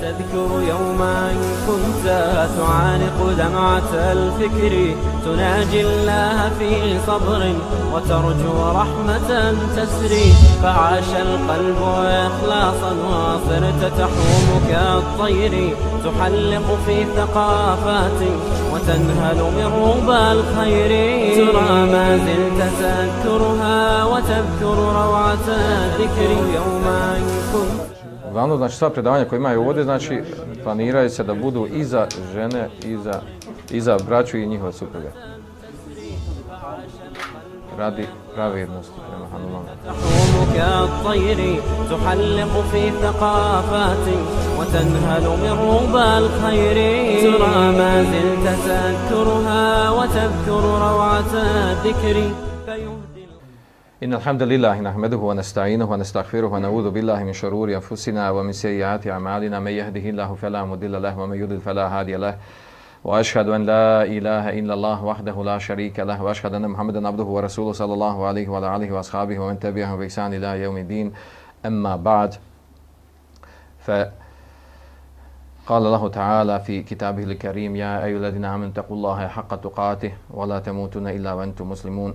تذكر يوما كنت تعانق دمعة الفكر. تناجي الله في صبر وترجو رحمة تسري فعاش القلب إخلاصا وصرت تحوم كالطير. تحلق في ثقافات وتنهل من ربى الخير. ترى ما زلت تذكرها وتذكر روعة الذكر. يوما كنت Uglavnom, znači sva predavanja koje imaju ovdje, znači planiraju se da budu i za žene, i za, i za braću i njihove supruge. Radi pravednosti prema Hanulama. تحوم كالطير تحلق في ثقافات وتنهل من ربى الخير ترى ما زلت تذكرها وتذكر روعة الذكر فيهدي إن الحمد لله نحمده ونستعينه ونستغفره ونعوذ بالله من شرور أنفسنا ومن سيئات أعمالنا. من يهده الله فلا مضل له ومن يضلل فلا هادي له. وأشهد أن لا إله إلا الله وحده لا شريك له. وأشهد أن محمدا عبده ورسوله صلى الله عليه وعلى آله وأصحابه ومن تبعهم بإحسان إلى يوم الدين. أما بعد فقال الله تعالى في كتابه الكريم يا أيها الذين آمنوا اتقوا الله حق تقاته ولا تموتن إلا وأنتم مسلمون.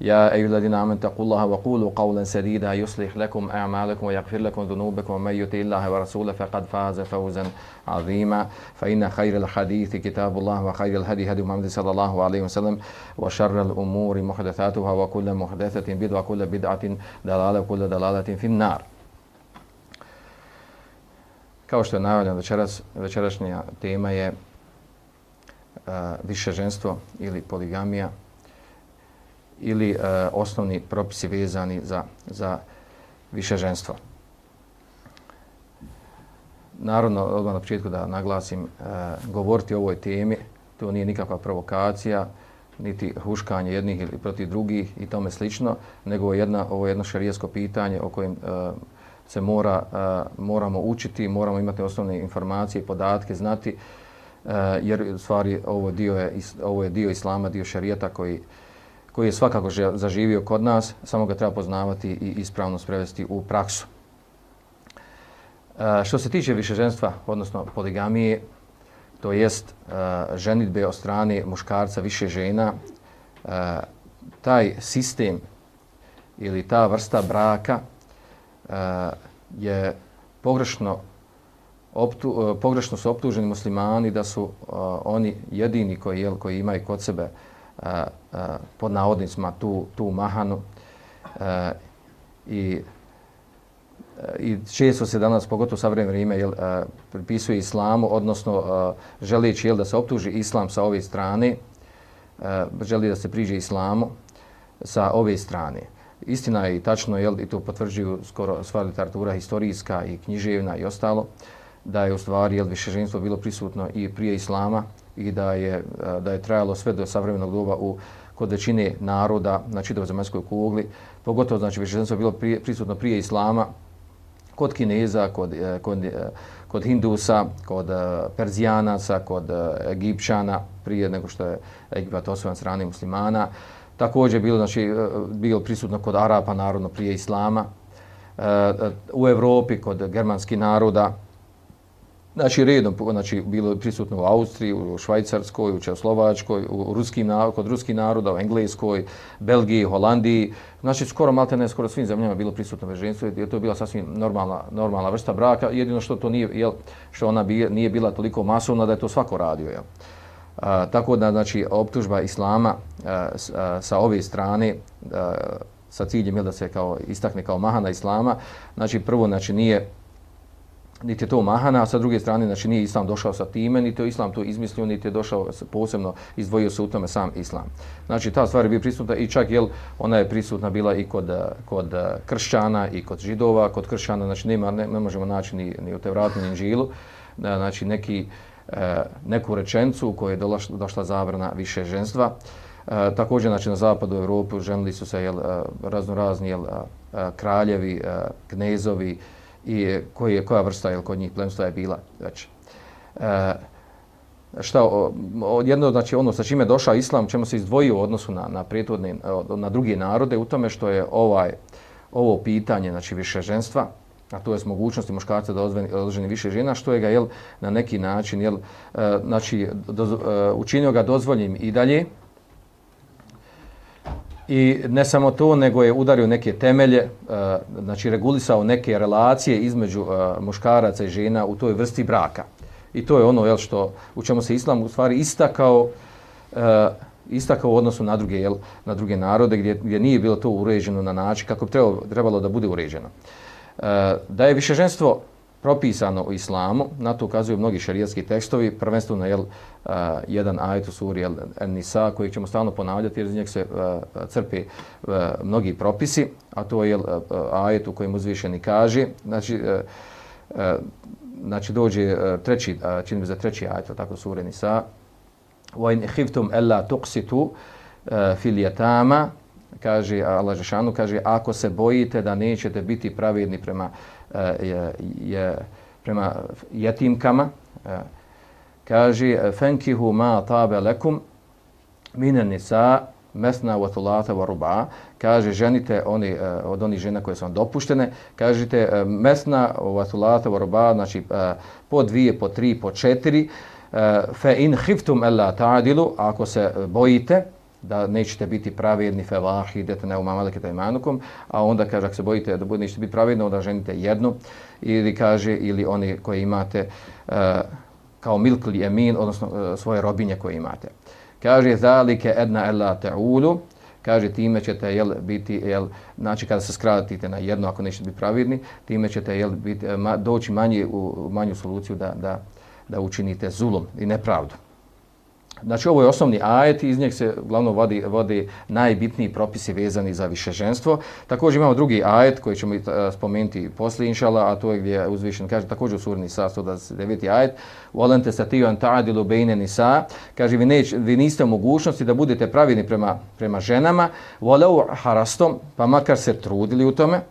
يا أيها الذين آمنوا اتقوا الله وقولوا قولا سديدا يصلح لكم أعمالكم ويغفر لكم ذنوبكم ومن يطع الله ورسوله فقد فاز فوزا عظيما فإن خير الحديث كتاب الله وخير الهدي هدي محمد صلى الله عليه وسلم وشر الأمور محدثاتها وكل محدثة بدعة وكل بدعة دلالة وكل دلالة في النار Kao što je najavljeno večeras, večerašnja tema je uh, više ženstvo ili poligamija ili e, osnovni propisi vezani za, za više ženstvo. Naravno, odmah na početku da naglasim, e, govoriti o ovoj temi, to nije nikakva provokacija, niti huškanje jednih ili protiv drugih i tome slično, nego jedna, ovo je jedno šarijesko pitanje o kojem e, se mora, e, moramo učiti, moramo imati osnovne informacije, podatke, znati, e, jer stvari ovo, dio je, ovo je dio islama, dio šarijeta koji, koji je svakako zaživio kod nas, samo ga treba poznavati i ispravno sprevesti u praksu. Uh, što se tiče višeženstva, odnosno poligamije, to jest uh, ženitbe od strane muškarca više žena, e, taj sistem ili ta vrsta braka je pogrešno optu, pogrešno su optuženi muslimani da su uh, oni jedini koji jel, koji imaju kod sebe uh, uh, pod navodnicima tu tu mahanu a, i i često se danas, pogotovo sa vremena vrijeme, jel, a, pripisuje islamu, odnosno a, želići jel, da se optuži islam sa ove strane, a, želi da se priđe islamu sa ove strane. Istina je i tačno, jel, i to potvrđuju skoro sva literatura historijska i književna i ostalo, da je u stvari jel, višeženstvo bilo prisutno i prije islama i da je, da je trajalo sve do savremenog doba u kod većine naroda na čitavoj zemaljskoj kugli, pogotovo znači više je bilo prije, prisutno prije islama, kod Kineza, kod, e, kod, e, kod Hindusa, kod e, Perzijanaca, kod Egipćana, prije nego što je Egipat osvojan strane muslimana. Također bilo, znači, bilo prisutno kod Arapa, narodno prije Islama. U Evropi, kod germanskih naroda, Znači, redom, znači, bilo je prisutno u Austriji, u Švajcarskoj, u Česlovačkoj, u ruskim, kod ruskih naroda, u Engleskoj, Belgiji, Holandiji. Znači, skoro malte ne, skoro svim zemljama bilo prisutno veženstvo, jer to je bila sasvim normalna, normalna vrsta braka. Jedino što to nije, jel, što ona bi, nije bila toliko masovna da je to svako radio. Jel. A, tako da, znači, optužba islama a, a, sa ove strane, a, sa ciljem jel, da se kao istakne kao mahana islama, znači, prvo, znači, nije niti je to mahana, a sa druge strane, znači nije islam došao sa time, niti je islam to izmislio, niti je došao posebno, izdvojio se u tome sam islam. Znači ta stvar je bila prisutna i čak jel, ona je prisutna bila i kod, kod e, kršćana i kod židova, kod kršćana, znači nema, ne, ne možemo naći ni, ni u Tevratu, ni Inžilu, znači neki, e, neku rečencu u kojoj je došla, došla zabrana više ženstva. E, također, znači na zapadu Evropu ženili su se jel, e, razno razni jel, kraljevi, knezovi, i koji je, koja vrsta je kod njih plemstva je bila već. E, šta, jedno, znači ono sa čime došao islam, čemu se izdvojio u odnosu na, na prijetodne, e, na druge narode, u tome što je ovaj, ovo pitanje, znači više ženstva, a to je s mogućnosti muškarca da odloženi više žena, što je ga jel, na neki način jel, e, znači, doz, e, učinio ga dozvoljim i dalje. I ne samo to, nego je udario neke temelje, e, znači regulisao neke relacije između e, muškaraca i žena u toj vrsti braka. I to je ono jel, što, u čemu se islam u stvari istakao, e, istakao u odnosu na druge, jel, na druge narode gdje, gdje nije bilo to uređeno na način kako bi trebalo, trebalo da bude uređeno. Da je višeženstvo propisano u islamu, na to ukazuju mnogi šarijatski tekstovi, prvenstveno jel, uh, jedan ajet u suri jel, Nisa, koji ćemo stalno ponavljati, jer iz njeg se uh, crpe uh, mnogi propisi, a to je jel, uh, ajet u kojem uzvišeni kaže, znači, uh, uh, znači dođe uh, treći, uh, čini za treći ajet, tako suri Nisa, وَإِنْ خِفْتُمْ أَلَّا تُقْسِتُوا فِي الْيَتَامَ kaže Allah Žešanu, kaže ako se bojite da nećete biti pravedni prema, je, je, prema jetimkama, e, kaže fankihu ma tabe lekum mine nisa mesna wa thulata wa ruba kaže ženite oni e, od onih žena koje su vam dopuštene kažete e, mesna wa thulata wa ruba znači po dvije po tri po četiri fa in khiftum alla ta'dilu ako se bojite da nećete biti pravedni felahi, idete na umamalike tajmanukom, a onda kaže, ako se bojite da bude nećete biti pravedni, onda ženite jednu, ili kaže, ili oni koji imate uh, kao milkli emin, odnosno uh, svoje robinje koje imate. Kaže, zalike edna ella ta'ulu, kaže, time ćete jel, biti, jel, znači kada se skratite na jedno, ako nećete biti pravedni, time ćete jel, biti, eh, ma, doći manje u manju soluciju da, da, da učinite zulom i nepravdu. Znači, ovo je osnovni ajet, iz njeg se glavno vodi, vodi najbitniji propisi vezani za višeženstvo. Također imamo drugi ajet koji ćemo e, spomenuti poslije, inšala, a to je gdje je uzvišen, kaže također u surni sa 129. ajet, volente satiju antadilu bejne nisa, kaže, vi, neć, vi niste u mogućnosti da budete pravidni prema, prema ženama, voleu harastom, pa makar se trudili u tome,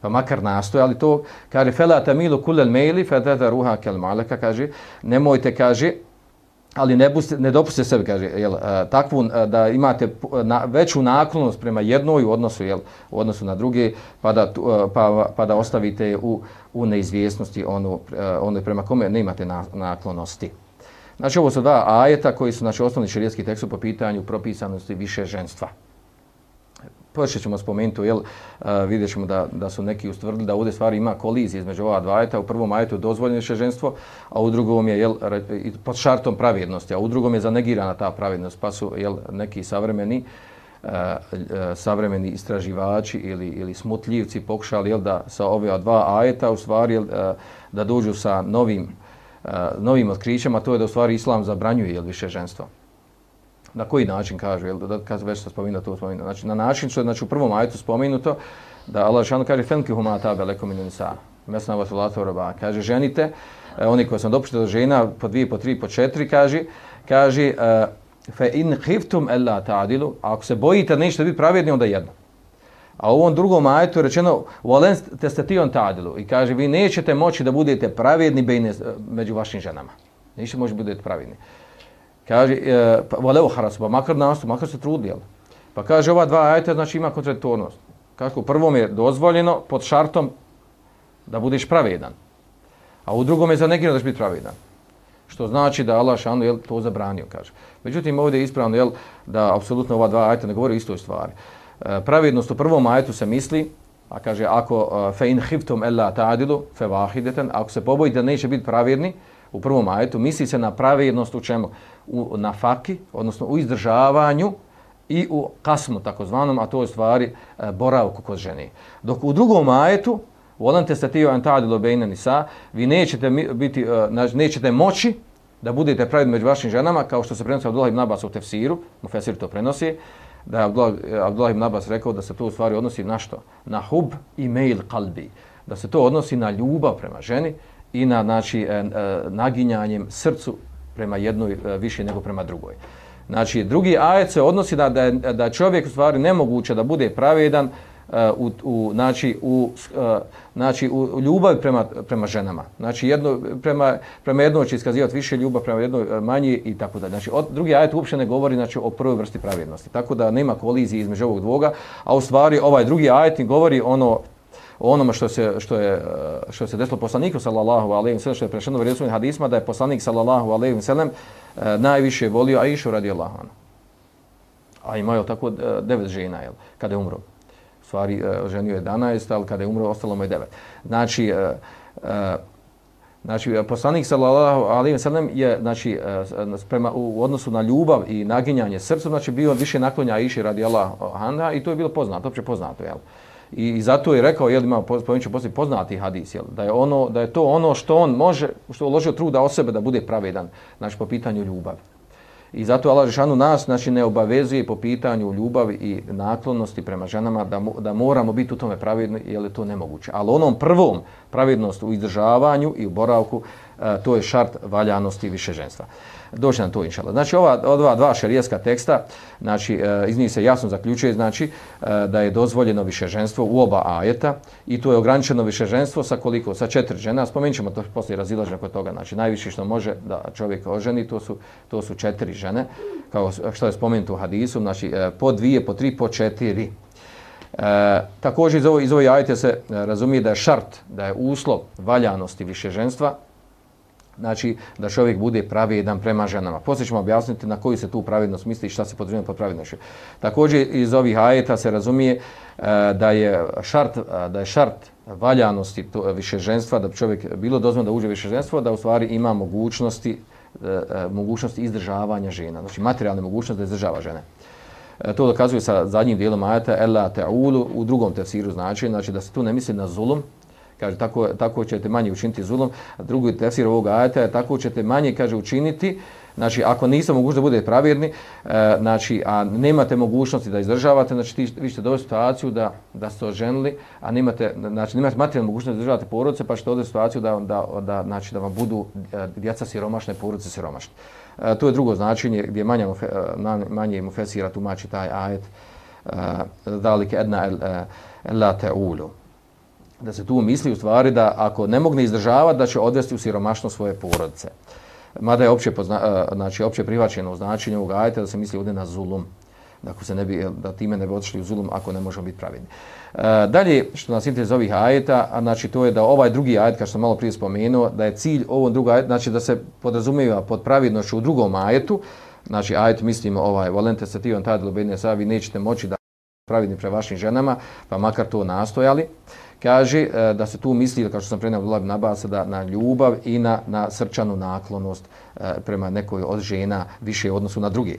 pa makar nastoje, ali to, kaže, fela tamilu kulel mejli, fedada ruha kel maleka, kaže, nemojte, kaže, ali ne, buste, ne dopuste sebi, kaže, jel, e, takvu, e, da imate e, na, veću naklonost prema jednoj u odnosu, jel, u odnosu na druge, pa da, pa, pa da ostavite u, u neizvjesnosti onu, ono prema kome ne imate naklonosti. Znači, ovo su dva ajeta koji su znači, osnovni širijetski tekst po pitanju propisanosti više ženstva. Pošto ćemo spomenuti, jel, uh, vidjet ćemo da, da su neki ustvrdili da ovdje stvari ima kolizije između ova dva ajeta. U prvom ajetu je dozvoljeno ženstvo, a u drugom je jel, pod šartom pravednosti, a u drugom je zanegirana ta pravednost, pa su jel, neki savremeni e, e, savremeni istraživači ili, ili smutljivci pokušali jel, da sa ove dva ajeta u stvari jel, da dođu sa novim, novim otkrićama, to je da u stvari islam zabranjuje jel, više ženstvo na koji način kaže, jel, da kad već se spominu, to spominu. Znači, na način što je znači, u prvom ajetu spominuto, da Allah šanu kaže, fenki huma ta belekom inu nisa, mesna vas vasulato roba, kaže, ženite, eh, oni koji sam dopuštio do žena, po dvije, po tri, po četiri, kaže, kaže, eh, fe in hiftum ella ta'adilu, ako se bojite da nećete biti pravedni, onda jedno. A u ovom drugom ajetu je rečeno, volen testation ta'dilu i kaže, vi nećete moći da budete pravedni bejne, među vašim ženama. Nećete moći da budete pravedni. Kaže, e, pa valeo harasu, pa makar nastup, makar se trudi, jel? Pa kaže, ova dva ajta, znači ima kontradiktornost. Kako, u prvom je dozvoljeno pod šartom da budeš pravedan. A u drugom je za nekino da će biti pravedan. Što znači da Allah šanu jel, to zabranio, kaže. Međutim, ovdje je ispravno jel, da apsolutno ova dva ajta ne govori o istoj stvari. E, pravednost u prvom ajtu se misli, a kaže, ako e, fe in hiftum ella ta'adilu, fe vahideten, ako se pobojite da neće biti pravedni, u prvom ajetu, misli se na pravednost u čemu? U, nafaki, odnosno u izdržavanju i u kasmu takozvanom, a to je stvari e, boravku kod žene. Dok u drugom ajetu, volante se tio antadi lobejne nisa, vi nećete, biti, e, nećete moći da budete pravedni među vašim ženama, kao što se prenosi Abdullah ibn Abbas u tefsiru, Mufesir to prenosi, da je Abdullah, e, Abdullah ibn Abbas rekao da se to u stvari odnosi na što? Na hub i mail kalbi. Da se to odnosi na ljubav prema ženi, i na znači, e, e, naginjanjem srcu prema jednoj e, više nego prema drugoj. Znači, drugi ajet se odnosi da, da, da čovjek u stvari nemoguće da bude pravedan e, u, u, znači, u, uh, znači, u ljubavi prema, prema ženama. Znači, jedno, prema, prema jednoj će iskazivati više ljubav, prema jednoj manje i tako da. Znači, od, drugi ajet uopšte ne govori znači, o prvoj vrsti pravednosti. Tako da nema kolizije između ovog dvoga, a u stvari ovaj drugi ajet govori ono o onome što se što je što se desilo poslaniku sallallahu alejhi ve sellem što je prešeno u hadisima da je poslanik sallallahu alejhi ve sellem najviše volio Aishu radijallahu anha. A imao je tako e, devet žena jel kada je umro. U stvari e, ženio je 11, al kada je umro ostalo mu je devet. Znači e, Znači, poslanik sallallahu alejhi ve sellem je znači prema u odnosu na ljubav i naginjanje srcu, znači bio više naklonja Aiši radijallahu anha i to je bilo poznato, opće poznato, jel? I zato je rekao, jel ima spomenući poslije poznati hadis, jel, da je ono da je to ono što on može, što uložio truda o sebe da bude pravedan, znači po pitanju ljubavi. I zato Allah Žešanu nas znači, ne obavezuje po pitanju ljubavi i naklonosti prema ženama da, da moramo biti u tome pravedni, jer je to nemoguće. Ali onom prvom pravednost u izdržavanju i u boravku, e, to je šart valjanosti više ženstva doći na to inšala. Znači ova dva, dva šerijska teksta, znači e, iz njih se jasno zaključuje znači e, da je dozvoljeno višeženstvo u oba ajeta i to je ograničeno višeženstvo sa koliko sa četiri žena. Spomenućemo to posle razilaženja kod toga. Znači najviše što može da čovjek oženi to su to su četiri žene kao što je spomenuto u hadisu, znači e, po dvije, po tri, po četiri. E, također iz ovog, iz ovog ajete se razumije da je šart, da je uslov valjanosti višeženstva znači da čovjek bude pravedan prema ženama. Poslije ćemo objasniti na koju se tu pravednost misli i šta se podrazumijeva pod pravednošću. Također iz ovih ajeta se razumije e, da je šart e, da je šart valjanosti to e, više ženstva da bi čovjek bilo dozvoljeno da uđe više ženstvo da u stvari ima mogućnosti e, e, mogućnosti izdržavanja žena, znači materijalne mogućnosti da izdržava žene. To dokazuje sa zadnjim dijelom ajeta ella ta'ulu u drugom tefsiru znači, znači da se tu ne misli na zulum, kaže tako tako ćete manje učiniti zulom a drugi tefsir ovog ajeta je tako ćete manje kaže učiniti. Znači ako niste mogućni da budete pravirni, e, znači a nemate mogućnosti da izdržavate znači ti, vi ćete dobiti situaciju da da ste oženili a nemate znači nemate materijalnu mogućnost da izdržavate porodice pa ćete doći situaciju da da da znači da vam budu e, djeca siromašne porodice siromašne. E, to je drugo značenje gdje manje e, manje mu fesira tumači taj ajet e, dalike edna el, el, la ta'ulu da se tu misli u stvari da ako ne mogne izdržavati da će odvesti u siromašno svoje porodice. Mada je opće, pozna, e, znači, opće prihvaćeno u značenju ovog ajta da se misli ovdje na zulum. Da, ako se ne bi, da time ne bi otišli u zulum ako ne možemo biti pravedni. E, dalje, što nas interes ovih ajeta, a znači to je da ovaj drugi ajet, kao što sam malo prije spomenuo, da je cilj ovom drugom ajetu, znači da se podrazumijeva pod pravidnošću u drugom ajetu, znači ajet mislimo ovaj, volente se ti on tada lubedne sa, vi nećete moći da pravidni pre vašim ženama, pa makar to nastojali kaže e, da se tu misli, kao što sam prenao Abdullah ibn Abbas, da na ljubav i na, na srčanu naklonost e, prema nekoj od žena više u odnosu na druge.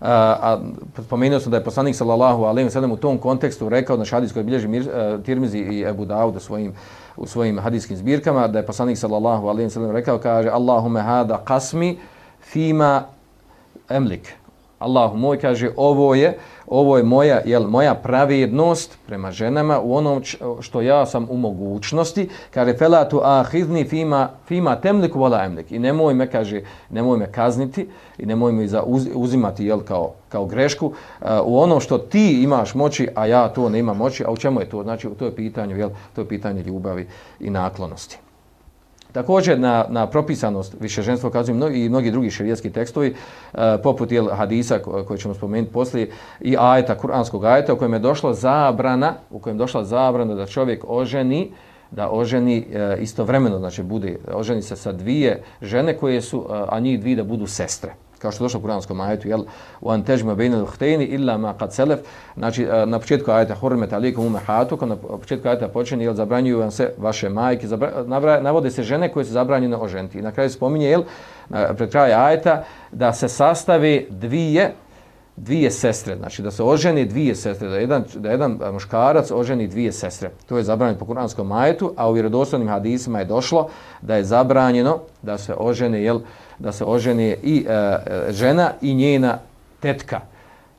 A, a spomenuo sam da je poslanik sallallahu alejhi ve sellem u tom kontekstu rekao na hadis koji bilježi Mir, uh, Tirmizi i Abu Davud u svojim u svojim hadiskim zbirkama da je poslanik sallallahu alejhi ve sellem rekao kaže Allahumma hada qasmi fima amlik Allahu moj kaže ovo je ovo je moja jel moja pravednost prema ženama u onom što ja sam u mogućnosti. Kaže felatu ahizni fima fima temliku wala amlik i nemoj me kaže nemoj me kazniti i nemoj me za uz, uzimati jel kao kao grešku uh, u onom što ti imaš moći a ja to ne imam moći. A u čemu je to? Znači to je pitanje jel to je pitanje ljubavi i naklonosti. Također na, na propisanost više ženstvo kazuju mnogi, i mnogi drugi širijetski tekstovi, e, poput jel, hadisa koji ćemo spomenuti poslije, i ajeta, kuranskog ajeta, u kojem je došla zabrana, u kojem je došla zabrana da čovjek oženi, da oženi e, istovremeno, znači bude, oženi se sa dvije žene koje su, e, a njih dvije da budu sestre kao što je došlo u kuranskom ajetu, jel, u antežima bejne luhtejni illa ma kad selef, znači e, na početku ajeta hurmet alikum umehatu, na početku ajeta počinje, jel, zabranjuju vam se vaše majke, zabra, navode se žene koje su zabranjene oženiti. I na kraju spominje, jel, e, pred kraja ajeta, da se sastavi dvije, dvije sestre, znači da se oženi dvije sestre, da jedan, da jedan e, muškarac oženi dvije sestre. To je zabranjeno po kuranskom ajetu, a u vjerodostojnim hadisima je došlo da je zabranjeno da se oženi, jel, da se oženi i e, e, žena i njena tetka.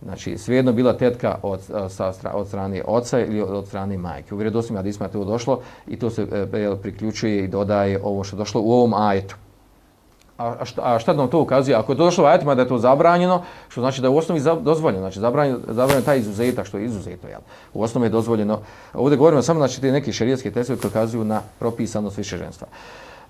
Znači, svejedno bila tetka od, e, sa, od strane oca ili od, od strane majke. U vjerodostojnim hadisima je to došlo i to se e, e priključuje i dodaje ovo što došlo u ovom ajetu. A šta, a šta nam to ukazuje? Ako je došlo u ajetima da je to zabranjeno, što znači da je u osnovi dozvoljeno, znači zabranjeno, zabranjeno taj izuzetak, što je izuzeto, jel? U osnovi je dozvoljeno. Ovdje govorimo samo znači te neki šerijetske testovi koji ukazuju na propisanost više ženstva.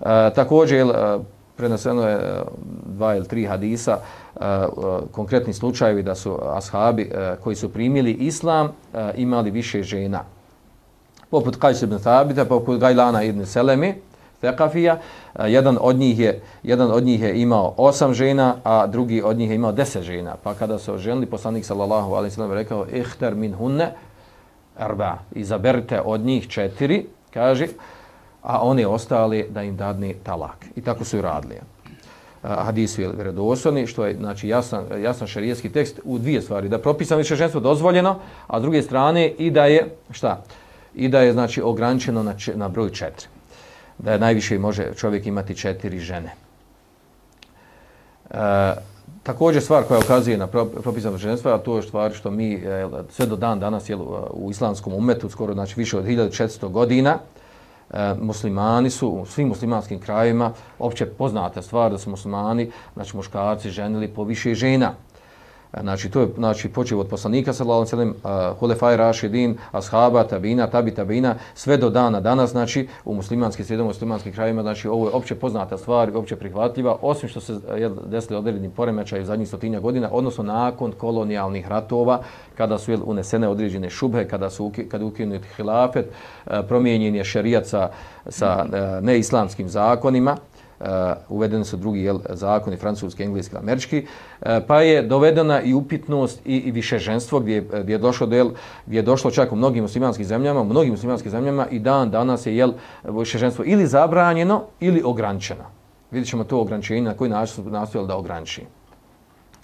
E, također, jel, preneseno je e, dva ili tri hadisa, e, e, konkretni slučajevi da su ashabi koji su primili islam imali više žena. Poput Kajs ibn Thabita, poput Gajlana ibn Selemi, Thekafija, jedan od njih je jedan od njih je imao osam žena, a drugi od njih je imao deset žena. Pa kada se oženili, poslanik sallallahu alaihi ve sellem rekao: "Ihtar min hunne arba." Izaberite od njih četiri, kaže, a oni ostali da im dadne talak. I tako su i radili. Hadis je vjerodostojni, što je znači jasan jasan šerijski tekst u dvije stvari, da propisano više ženstvo dozvoljeno, a s druge strane i da je šta? I da je znači ograničeno na na broj četiri da je najviše može čovjek imati četiri žene. E, također stvar koja ukazuje na propisano ženstvo, a to je stvar što mi sve do dan danas jel, u islamskom umetu, skoro znači više od 1400 godina, e, muslimani su u svim muslimanskim krajima, opće poznata stvar da su muslimani, znači muškarci ženili po više žena. Znači, to je znači, počeo od poslanika, sallallahu alaihi sallam, uh, Hulefaj Rašidin, Ashaba, Tabina, Tabi, Tabina, sve do dana danas, znači, u muslimanskim sredom, muslimanskim krajima, znači, ovo je opće poznata stvar, opće prihvatljiva, osim što se je desili odredni poremećaj u zadnjih stotinja godina, odnosno nakon kolonijalnih ratova, kada su jel, unesene određene šubhe, kada su kada ukinut hilafet, uh, promijenjen je šerijat sa, sa uh, neislamskim zakonima, uh, uvedeni su drugi jel, zakoni, francuski, engleski, američki, uh, pa je dovedena i upitnost i, i više ženstvo gdje, gdje, je došlo del, gdje je došlo čak u mnogim muslimanskim zemljama, u mnogim muslimanskim zemljama i dan danas je jel, više ženstvo ili zabranjeno ili ograničeno. Vidjet ćemo to ograničenje na koji način su nastojali da ograniči.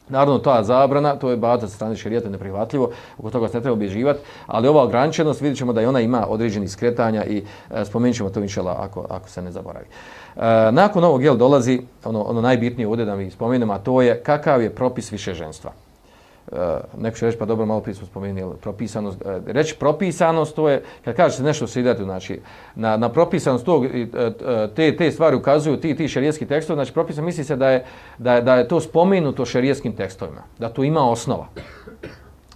Naravno, ta zabrana, to je bata sa strane šarijata neprihvatljivo, oko toga se ne treba obježivati, ali ova ograničenost, vidjet ćemo da i ona ima određeni skretanja i e, spomenut ćemo to inšala ako, ako se ne zaboravi. E, nakon ovog jel, dolazi ono, ono najbitnije ovdje da mi spomenem, a to je kakav je propis više ženstva. Uh, neko će reći, pa dobro, malo prije smo spomenuli, propisanost. Uh, reći propisanost, to je, kad kaže se idete, znači, na, na propisanost tog, e, te, te stvari ukazuju ti, ti šerijetski tekstovi, znači, propisan misli se da je, da, je, da je to spomenuto šerijetskim tekstovima, da to ima osnova.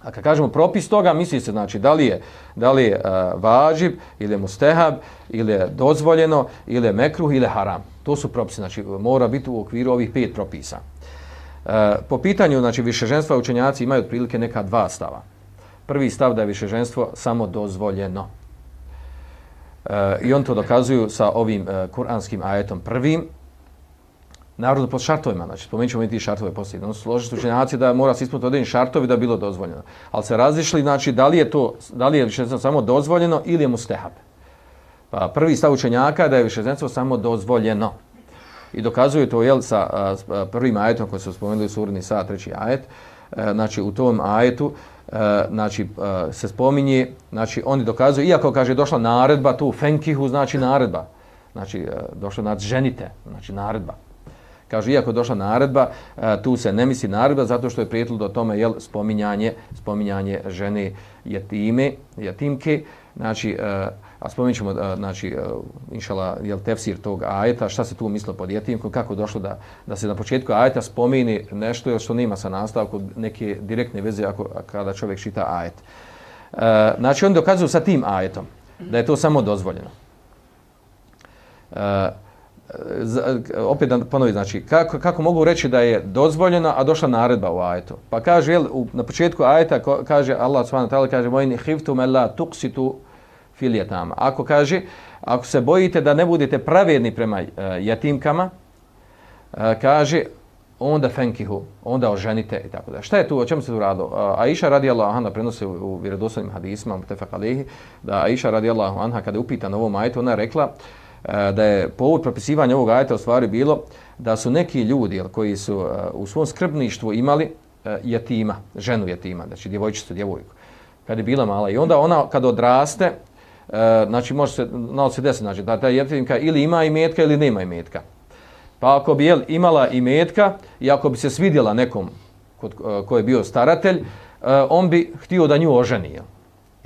A kad kažemo propis toga, misli se, znači, da li je, da li je uh, važib ili je mustehab, ili je dozvoljeno, ili je mekruh, ili je haram. To su propisi, znači, mora biti u okviru ovih pet propisa. Uh, po pitanju, znači, višeženstva učenjaci imaju otprilike neka dva stava. Prvi stav da je višeženstvo samo dozvoljeno. Uh, I on to dokazuju sa ovim uh, kuranskim ajetom prvim, narodno pod šartovima, znači spomenut ćemo i ti šartove poslije, ono složiti učenjaci da mora se ispuniti određeni šartovi da bilo dozvoljeno. Ali se razlišli, znači, da li je to, da li je višezenstvo znači, samo dozvoljeno ili je mustehab. Pa prvi stav učenjaka da je višezenstvo znači, samo dozvoljeno. I dokazuje to, jel, sa a, prvim ajetom koji su spomenuli u surni sa treći ajet, e, znači u tom ajetu, e, znači e, se spominje, znači oni dokazuju, iako kaže došla naredba tu, fenkihu znači naredba, znači e, došla nad ženite, znači naredba. Kaže, iako je došla naredba, e, tu se ne misli naredba zato što je prijetilo do tome jel, spominjanje, spominjanje žene jetime, jetimke. Znači, e, a spominjat ćemo, e, znači, inšala, jel, tefsir tog ajeta, šta se tu mislo pod jetimkom, kako je došlo da, da se na početku ajeta spomini nešto jel, što nema sa nastavkom, neke direktne veze ako, kada čovjek čita ajet. Znači, oni dokazuju sa tim ajetom da je to samo dozvoljeno opet da ponovi, znači, kako, kako mogu reći da je dozvoljeno, a došla naredba u ajetu? Pa kaže, jel, u, na početku ajeta kaže Allah subhanahu ta'ala, kaže, vojni hiftu me la tuksitu filijetama. Ako kaže, ako se bojite da ne budete pravedni prema uh, jatimkama, uh, kaže, onda fenkihu, onda oženite i tako da. Šta je tu, o čemu se tu rado? Uh, e, Aisha radijallahu anha prenosi u, u vjerodostojnim hadisima, tefak alihi, da Aisha radijallahu anha kada je upitan ovom ajetu, ona je rekla, uh, E, da je povod propisivanja ovog ajeta u stvari bilo da su neki ljudi koji su e, u svom skrbništvu imali e, jetima, jatima, ženu jetima, znači djevojčicu, djevojku, kad je bila mala. I onda ona kad odraste, znači može se, malo se desiti, znači da ta jetimka ili ima imetka ili nema imetka. Pa ako bi jel, imala imetka i ako bi se svidjela nekom kod, ko je bio staratelj, on bi htio da nju oženi. Jel?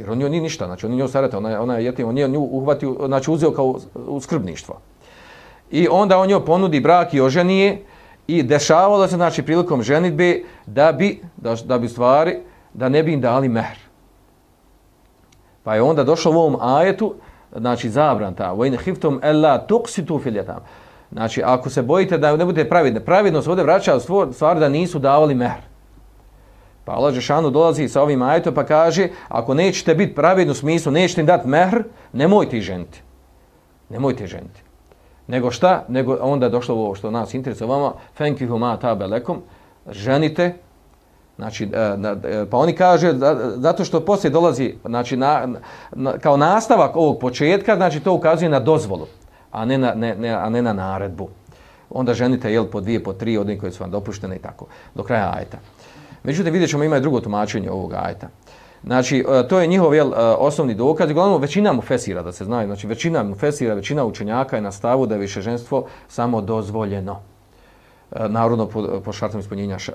Jer on nije ništa, znači on nije sarata, ona, ona je jetim, on nije nju uhvatio, znači uzeo kao u skrbništvo. I onda on joj ponudi brak i oženije I dešavalo se, znači, prilikom ženitbe da bi, da, da bi stvari, da ne bi im dali mehr. Pa je onda došlo u ovom ajetu, znači, zabran ta, vojne hiftom ella tuksitu filjetam. Znači, ako se bojite da ne budete pravidne, pravidnost ovdje vraća stvar da nisu davali mehr. Pa Allah Žešanu dolazi sa ovim ajetom pa kaže, ako nećete biti pravedni u smislu, nećete im dati mehr, nemojte ih ženiti. Nemojte ih ženiti. Nego šta? Nego onda je došlo ovo što nas interesuje vama, fenkihu ma tabelekom, ženite, Znači, e, e, pa oni kaže zato što poslije dolazi znači, na, na, kao nastavak ovog početka, znači to ukazuje na dozvolu, a ne na, ne, ne, a ne na naredbu. Onda ženite jel, po dvije, po tri od koje su vam dopuštene i tako, do kraja ajta. Međutim, vidjet ćemo ima drugo tumačenje ovog ajta. Znači, e, to je njihov jel, e, osnovni dokaz. Uglavnom, većina mu fesira, da se znaju. Znači, većina mu fesira, većina učenjaka je na stavu da je višeženstvo samo dozvoljeno. E, Narodno po, po šartom ispunjenja š,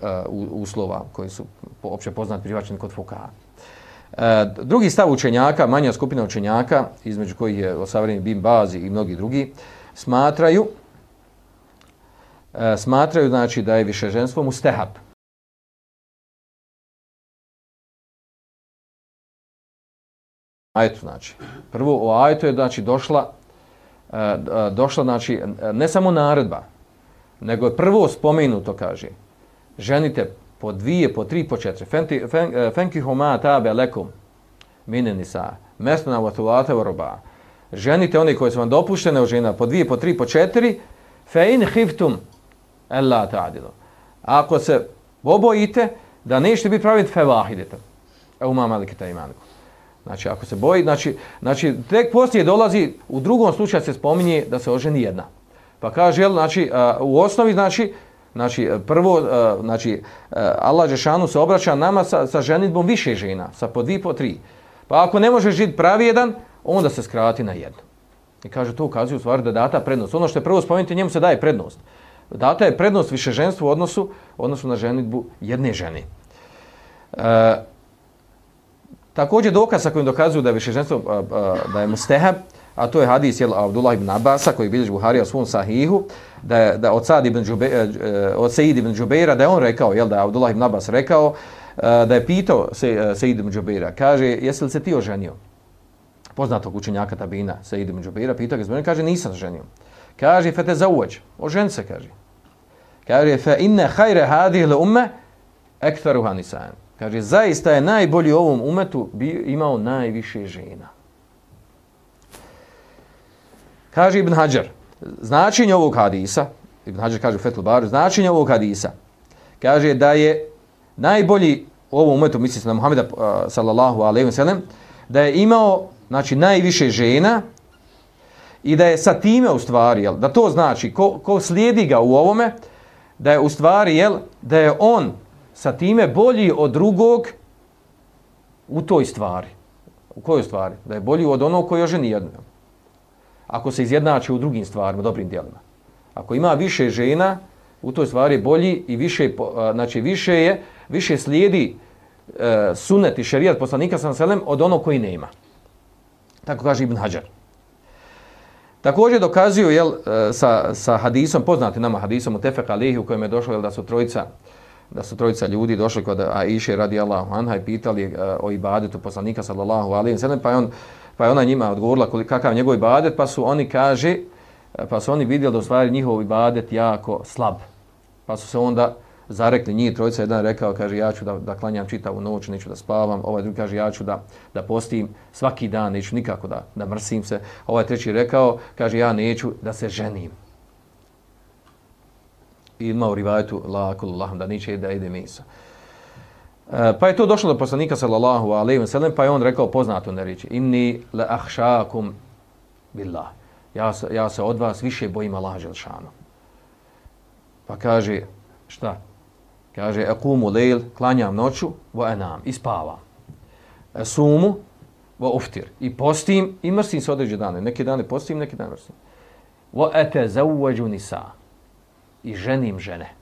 uslova koji su po, opće poznati privačeni kod FUKA. Drugi stav učenjaka, manja skupina učenjaka, između kojih je osavrljeni Bim Bazi i mnogi drugi, smatraju smatraju znači da je više ženstvo Ajetu znači. Prvo o ajetu je znači došla e, e, došla znači ne samo naredba, nego je prvo spomenuto, kaže, ženite po dvije, po tri, po četiri. E, fenki, fen, fenki homa tabe lekum mine nisa, mesto na vatulate roba. Ženite oni koji su vam dopuštene u žena po dvije, po tri, po četiri, fe in hiftum ella ta'adilu. Ako se obojite da nećete biti praviti fe vahidete. Evo mama malikita imaniku. Znači, ako se boji, znači, znači, tek poslije dolazi, u drugom slučaju se spominje da se oženi jedna. Pa kaže, jel, znači, u osnovi, znači, znači prvo, znači, Allah Žešanu se obraća nama sa, sa ženitbom više žena, sa po dvi, po tri. Pa ako ne može žiti pravi jedan, onda se skrati na jednu. I kaže, to ukazuje u stvari da data prednost. Ono što je prvo spomenuti, njemu se daje prednost. Data je prednost više ženstvu u odnosu, odnosu na ženitbu jedne žene. E, također dokaz sa kojim dokazuju da je višeženstvo, da je mustehab, a to je hadis jel, Abdullah ibn Abasa koji bilježi Buharija u svom sahihu, da, je, da od, Sad ibn Džube, eh, od Sejid ibn Džubeira, da je on rekao, jel, da je Abdullah ibn Abbas rekao, eh, da je pitao se, eh, Sejid ibn Džubeira, kaže, jesi li se ti oženio? Poznatog učenjaka tabina, Sejid ibn Džubeira, pitao ga zbog kaže, nisam ženio. Kaže, fe te zauđ, ožen se, kaže. Kaže, fe inne hajre hadih le umme, ektaru hanisajan. Kaže, zaista je najbolji u ovom umetu bio, imao najviše žena. Kaže Ibn Hajar, značenje ovog hadisa, Ibn Hajar kaže u Fethul Baru, značenje ovog hadisa, kaže da je najbolji u ovom umetu, misli se na Muhammeda uh, sallallahu alaihi wa sallam, da je imao znači, najviše žena i da je sa time u stvari, jel, da to znači, ko, ko slijedi ga u ovome, da je u stvari, jel, da je on sa time bolji od drugog u toj stvari. U kojoj stvari? Da je bolji od onog koji je ženi ako se izjednači u drugim stvarima, dobrim dijelima. Ako ima više žena, u toj stvari je bolji i više, znači više je, više slijedi e, sunet i šerijat poslanika sa selem od onog koji nema. Tako kaže Ibn Hajar. Također dokazuju jel, e, sa, sa hadisom, poznati nama hadisom u Tefek Alihi u kojem je došlo jel, da su trojica da su trojica ljudi došli kod Aisha radijallahu anha i pitali uh, o ibadetu poslanika sallallahu alaihi ve sellem pa je on Pa je ona njima odgovorila kakav njegov ibadet, pa su oni kaže, eh, pa su oni vidjeli da u stvari njihov ibadet jako slab. Pa su se onda zarekli njih trojica, jedan rekao, kaže, ja ću da, da klanjam čitavu noć, neću da spavam. Ovaj drugi kaže, ja ću da, da postim svaki dan, neću nikako da, da mrsim se. Ovaj treći rekao, kaže, ja neću da se ženim. I imao rivajetu, la akulullah, da neće da ide misa. E, pa je to došlo do poslanika sallallahu alejhi ve sellem pa je on rekao poznato ne reći: inni la akhshakum billah. Ja se, ja se od vas više bojim Allaha dželšanu pa kaže šta? Kaže ekumu lejl klanjam noću wa anam i spavam. E, sumu wa uftir. I postim i mrsim se određene dane. Neke dane postim neke dane mrsim. Wa atazawwaju nisa i ženim žene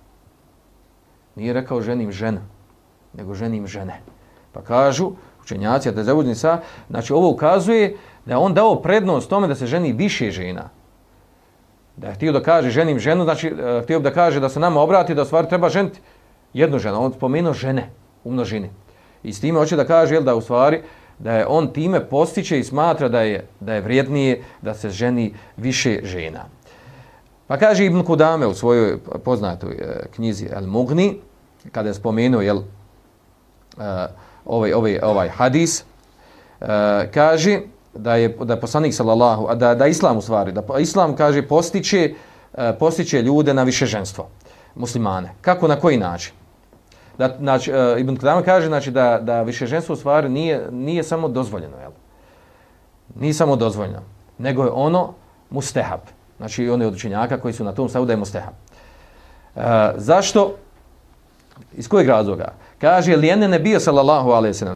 nije rekao ženim žena nego ženim žene. Pa kažu, učenjaci, da je sa, znači ovo ukazuje da on dao prednost tome da se ženi više žena. Da je htio da kaže ženim ženu, znači e, htio da kaže da se nama obrati, da stvari treba ženiti jednu ženu. On spomenuo žene u množini. I s time hoće da kaže jel, da u stvari da je on time postiče i smatra da je, da je vrijednije da se ženi više žena. Pa kaže Ibn Kudame u svojoj poznatoj e, knjizi El Mugni, kada je spomenuo jel, e, ovaj, ovaj, ovaj hadis, e, kaže da je da je poslanik sallallahu da da islam u stvari da islam kaže postiče postiče ljude na više ženstvo muslimane. Kako na koji način? Da znači ibn Kudame kaže znači da da više ženstvo u stvari nije nije samo dozvoljeno jel? Nije samo dozvoljeno nego je ono mustehab znači oni od učenjaka koji su na tom stavu da je mustehab uh, e, zašto? Iz kojeg razloga? Kaže lijene ne bio sallallahu alejhi ve sellem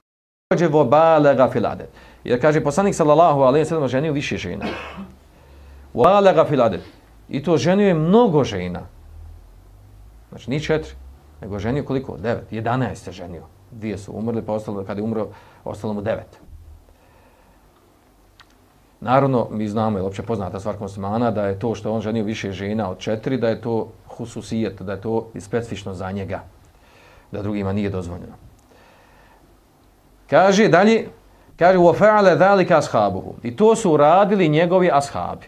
dođe vo balega filadet jer kaže poslanik sallallahu alejhi ve sellem ženio više žena. Balega gafilade. i to ženio je mnogo žena. Znači ni četiri nego ženio koliko? Devet. 11 je ženio. Dvije su umrli pa ostalo kad je umro ostalo mu devet. Naravno, mi znamo, je opće poznata stvar muslimana, da je to što on ženio više žena od četiri, da je to hususijet, da je to specifično za njega da drugima nije dozvoljeno. Kaže dalje, kaže wa fa'ala zalika ashabuhu. I to su uradili njegovi ashabi.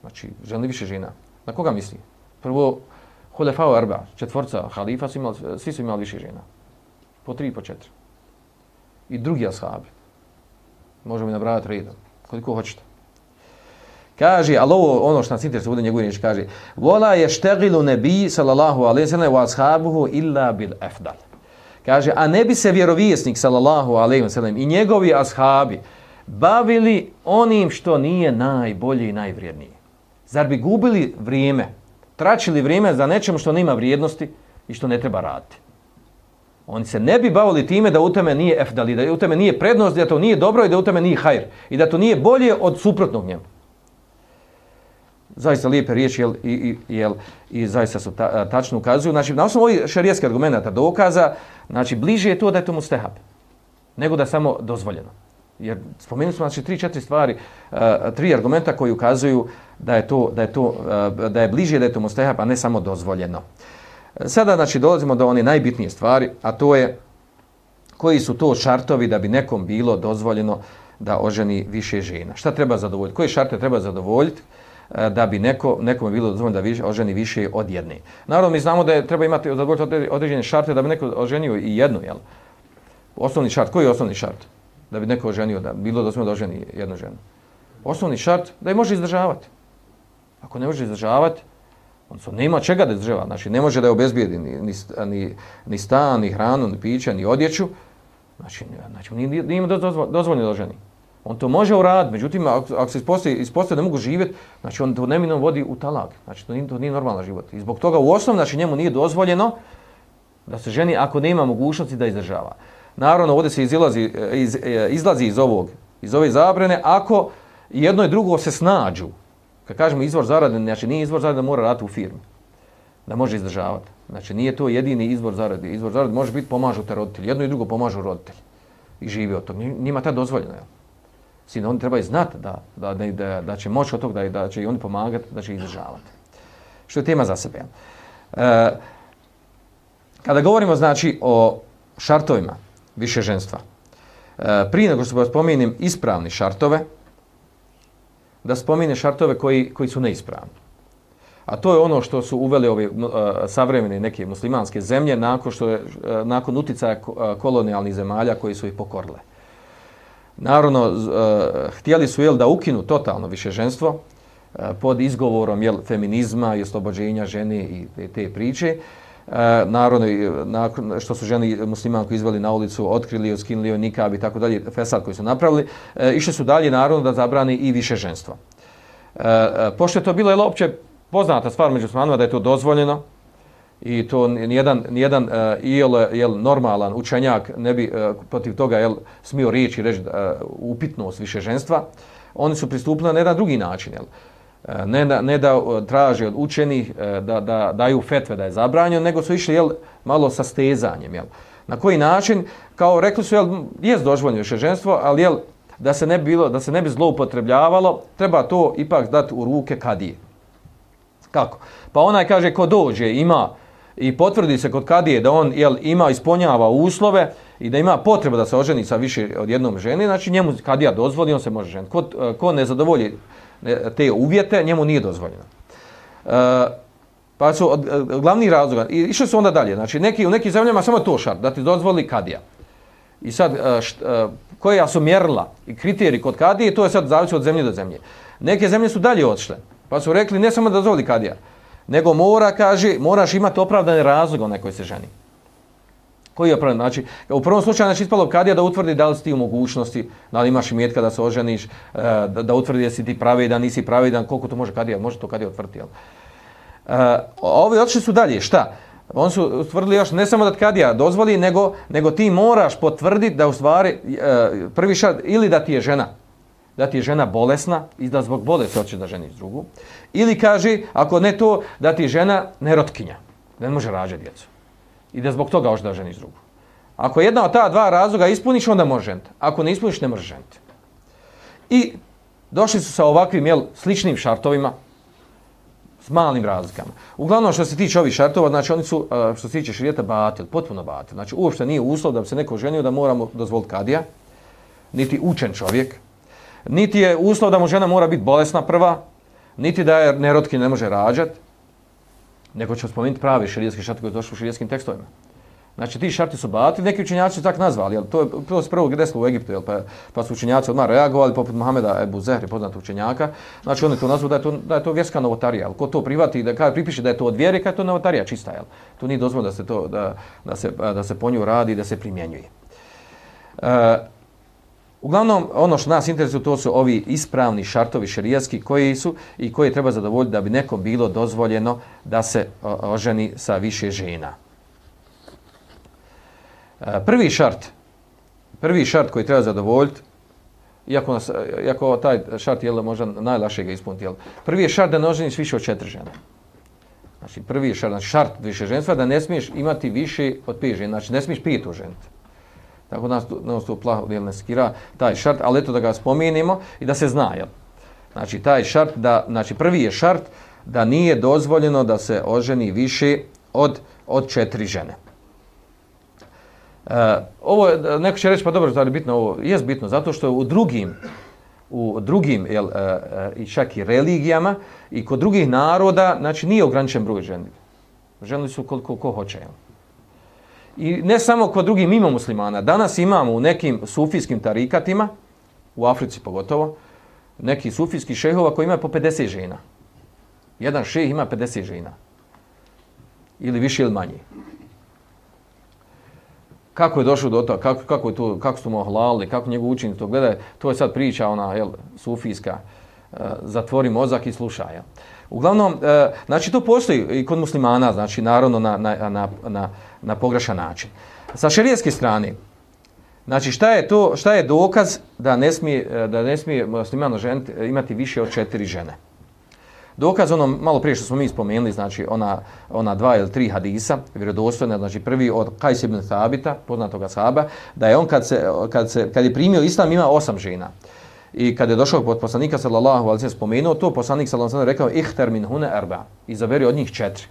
Znači, želi više žena. Na koga misli? Prvo Hulefao Arba, četvorca halifa su imali, svi su imali više žena. Po tri, po četiri. I drugi ashabi. Možemo i nabrati redom. Koliko hoćete. Kaže, ali ovo, ono što nas interesuje, bude njegovi riječi, kaže, vola je štegilu nebi, sallallahu alaihi sallam, wa ashabuhu illa bil efdal. Kaže, a ne bi se vjerovijesnik, sallallahu alaihi sallam, i njegovi ashabi bavili onim što nije najbolje i najvrijednije. Zar bi gubili vrijeme, tračili vrijeme za nečem što nema vrijednosti i što ne treba raditi? Oni se ne bi bavili time da u tome nije efdali, da u tome nije prednost, da to nije dobro i da u tome nije hajr. I da to nije bolje od suprotnog njemu zaista lijepe riječi jel, i, i, jel, i zaista su ta, tačno ukazuju. Znači, na osnovu ovih šarijetskih argumenta dokaza, znači, bliže je to da je to mustehab, nego da je samo dozvoljeno. Jer spomenuli smo znači, tri, četiri stvari, uh, tri argumenta koji ukazuju da je, to, da, je to, uh, da je bliže da je to mustehab, a ne samo dozvoljeno. Sada, znači, dolazimo do one najbitnije stvari, a to je koji su to šartovi da bi nekom bilo dozvoljeno da oženi više žena. Šta treba zadovoljiti? Koje šarte treba zadovoljiti? E, da bi neko nekom bilo dozvoljeno da više, oženi više od jedne. Naravno, mi znamo da je, treba imati određene šarte da bi neko oženio i jednu, jel? Osnovni šart, koji je osnovni šart? Da bi neko oženio, da bilo dozvoljeno da oženi jednu ženu. Osnovni šart, da je može izdržavati. Ako ne može izdržavati, on nema čega da izdržava. Znači, ne može da je obezbijedi ni, ni, ni, ni stan, ni hranu, ni piće, ni odjeću. Znači, znači nije, nije ima dozvoljeno da ženi. On to može uraditi, međutim, ako, ako se ispostavi, ispostavi da mogu živjeti, znači on to neminom vodi u talak. Znači to nije, to nije normalno život. I zbog toga u osnovu, znači njemu nije dozvoljeno da se ženi ako nema mogućnosti da izdržava. Naravno, ovdje se izilazi, iz, e, izlazi iz ovog, iz ove zabrane, ako jedno i drugo se snađu. Kad kažemo izvor zarade, znači nije izvor zarade da mora raditi u firmi. Da može izdržavati. Znači nije to jedini izvor zarade. Izvor zarade može biti pomažu te roditelji. Jedno i drugo pomažu roditelji. I živi od toga. Njima ta dozvoljeno. Jel? Sin, oni trebaju znati da, da, da, da, da će moći od toga, da, da će i oni pomagati, da će izdržavati. Što je tema za sebe. E, kada govorimo znači o šartovima više ženstva, e, prije nego što spominim ispravni šartove, da spomine šartove koji, koji su neispravni. A to je ono što su uveli ove uh, savremene neke muslimanske zemlje nakon što je uh, nakon uticaja kolonijalnih zemalja koji su ih pokorile. Naravno, uh, htjeli su jel, da ukinu totalno više ženstvo uh, pod izgovorom jel, feminizma i oslobođenja žene i te, te priče. Uh, E, narodno nakon što su ženi muslimanku izveli na ulicu, otkrili, skinuli nikab i tako dalje, fesad koji su napravili, e, išli su dalje, naravno, da zabrani i više ženstvo. E, e, pošto je to bilo je opće poznata stvar među smanova da je to dozvoljeno, i to nijedan, nijedan uh, jel, jel, normalan učenjak ne bi uh, protiv toga jel, smio riječi reći uh, upitnost više ženstva, oni su pristupili na jedan drugi način. Jel. Uh, E, ne, da, ne da e, traži od učenih e, da, da daju fetve da je zabranjeno, nego su išli jel, malo sa stezanjem. Jel. Na koji način? Kao rekli su, jel, jest dožvoljno više ženstvo, ali jel, da se ne bilo da se ne bi zloupotrebljavalo treba to ipak dati u ruke kadije Kako? Pa onaj kaže ko dođe ima i potvrdi se kod kadije da on jel, ima, ispunjava uslove i da ima potreba da se oženi sa više od jednom ženi, znači njemu kadija dozvoli, on se može ženiti. Ko, ko ne zadovolji te uvjete, njemu nije dozvoljeno. E, pa su od, e, glavni razloga, i išli su onda dalje, znači neki, u nekim zemljama samo to šart, da ti dozvoli kadija. I sad, e, št, e, koja su mjerila i kriteriji kod kadije, to je sad zavisi od zemlje do zemlje. Neke zemlje su dalje odšle, pa su rekli ne samo da dozvoli kadija, nego mora, kaže, moraš imati opravdane razloge onaj koji se ženi. Koji je opravdan? Znači, u prvom slučaju znači, ispalo kadija da utvrdi da li si ti u mogućnosti, da li imaš imetka da se oženiš, e, da, da utvrdi da si ti pravedan, nisi pravedan, koliko to može kadija, može to kadija utvrditi. Jel? Uh, ovi otišli su dalje, šta? On su utvrdili još ne samo da kadija dozvoli, nego, nego ti moraš potvrditi da u stvari e, prvi šad, ili da ti je žena, da ti je žena bolesna i da zbog bolesti hoće da ženi drugu. Ili kaže, ako ne to, da ti je žena nerotkinja, da ne može rađati djecu. I da zbog toga hoće da drugu. Ako jedna od ta dva razloga ispuniš, onda može ženiti. Ako ne ispuniš, ne može ženiti. I došli su sa ovakvim jel, sličnim šartovima, s malim razlikama. Uglavnom, što se tiče ovih šartova, znači oni su, što se tiče širijeta, batil, potpuno batil. Znači, uopšte nije uslov da bi se neko ženio da moramo dozvoliti kadija, niti učen čovjek, niti je uslov da mu žena mora biti bolesna prva, niti da je nerotki ne može rađati, nego ćemo spomenuti pravi širijski šart koji je došao u širijskim tekstovima. Znači, ti šarti su batil, neki učenjaci su tak nazvali, jel, to je prvo se prvog desilo u Egiptu, jel, pa, pa su učenjaci odmah reagovali, poput Mohameda Ebu Zehri, poznatog učenjaka, znači oni to nazvali da je to, da je to vjerska novotarija, jel, ko to privati, da kada pripiše da je to od vjere, kada je to novotarija čista, jel, to nije dozvoljno da se to, da, da se, da se po nju radi da se primjenjuje. E, Uglavnom, ono što nas interesuje, to su ovi ispravni šartovi šerijatski koji su i koji treba zadovoljiti da bi nekom bilo dozvoljeno da se oženi sa više žena. E, prvi šart, prvi šart koji treba zadovoljiti, iako, nas, iako taj šart je možda najlaše ga ispuniti, jel? prvi je šart da ne oženiš više od četiri žene. Znači, prvi je šart, znači šart više ženstva, da ne smiješ imati više od pet žena, znači ne smiješ pet oženiti. Tako da nas, nas to plaho ne skira taj šart, ali eto da ga spomenimo i da se zna, jel? Znači, taj šart, da, znači prvi je šart da nije dozvoljeno da se oženi više od, od četiri žene. E, ovo je, neko će reći, pa dobro, je bitno ovo, je bitno, zato što u drugim, u drugim, jel, e, e, i čak i religijama, i kod drugih naroda, znači nije ograničen broj ženi. Ženi su koliko ko hoće, jel. I ne samo kod drugih mimo muslimana, danas imamo u nekim sufijskim tarikatima, u Africi pogotovo, neki sufijski šehova koji imaju po 50 žena. Jedan šeh ima 50 žena. Ili više ili manje kako je došao do toga, kako, kako, je to, kako su mu ohlalili, kako njegov učin to gleda, to je sad priča ona jel, sufijska, e, zatvori mozak i slušaj. Jel. Uglavnom, e, znači to postoji i kod muslimana, znači naravno na, na, na, na, na pogrešan način. Sa šerijetske strane, znači šta je to, šta je dokaz da ne smije, e, da ne smije muslimano ženiti, imati više od četiri žene? Dokaz ono malo prije što smo mi spomenuli, znači ona, ona dva ili tri hadisa, vjerodostojne, znači prvi od Kajs ibn Thabita, poznatog ashaba, da je on kad, se, kad, se, kad je primio islam ima osam žena. I kad je došao pod poslanika sallallahu alaihi spomenuo to, poslanik sallallahu alaihi rekao ihter min hune erba, izaberi od njih četiri.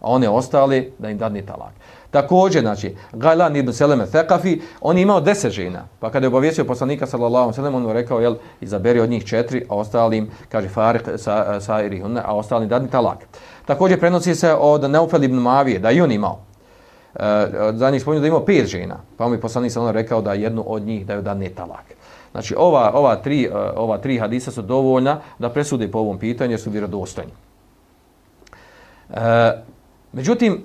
A one ostali da im dadni talak. Također, znači, Gajlan ibn Seleme Thekafi, on je imao deset žena. Pa kada je obavijestio poslanika, sallallahu sallam, on mu rekao, jel, izaberi od njih četiri, a ostalim, kaže, Farik, sa, sa hunne, a ostalim dadni talak. Također prenosi se od Neufel ibn Mavije, da i on imao. Eh, e, za njih spominju da imao pet žena. Pa mi poslanik sallallahu rekao da jednu od njih daju dadni talak. Znači, ova, ova, tri, eh, ova tri hadisa su dovoljna da presude po ovom pitanju, jer su vjerodostojni. E, međutim,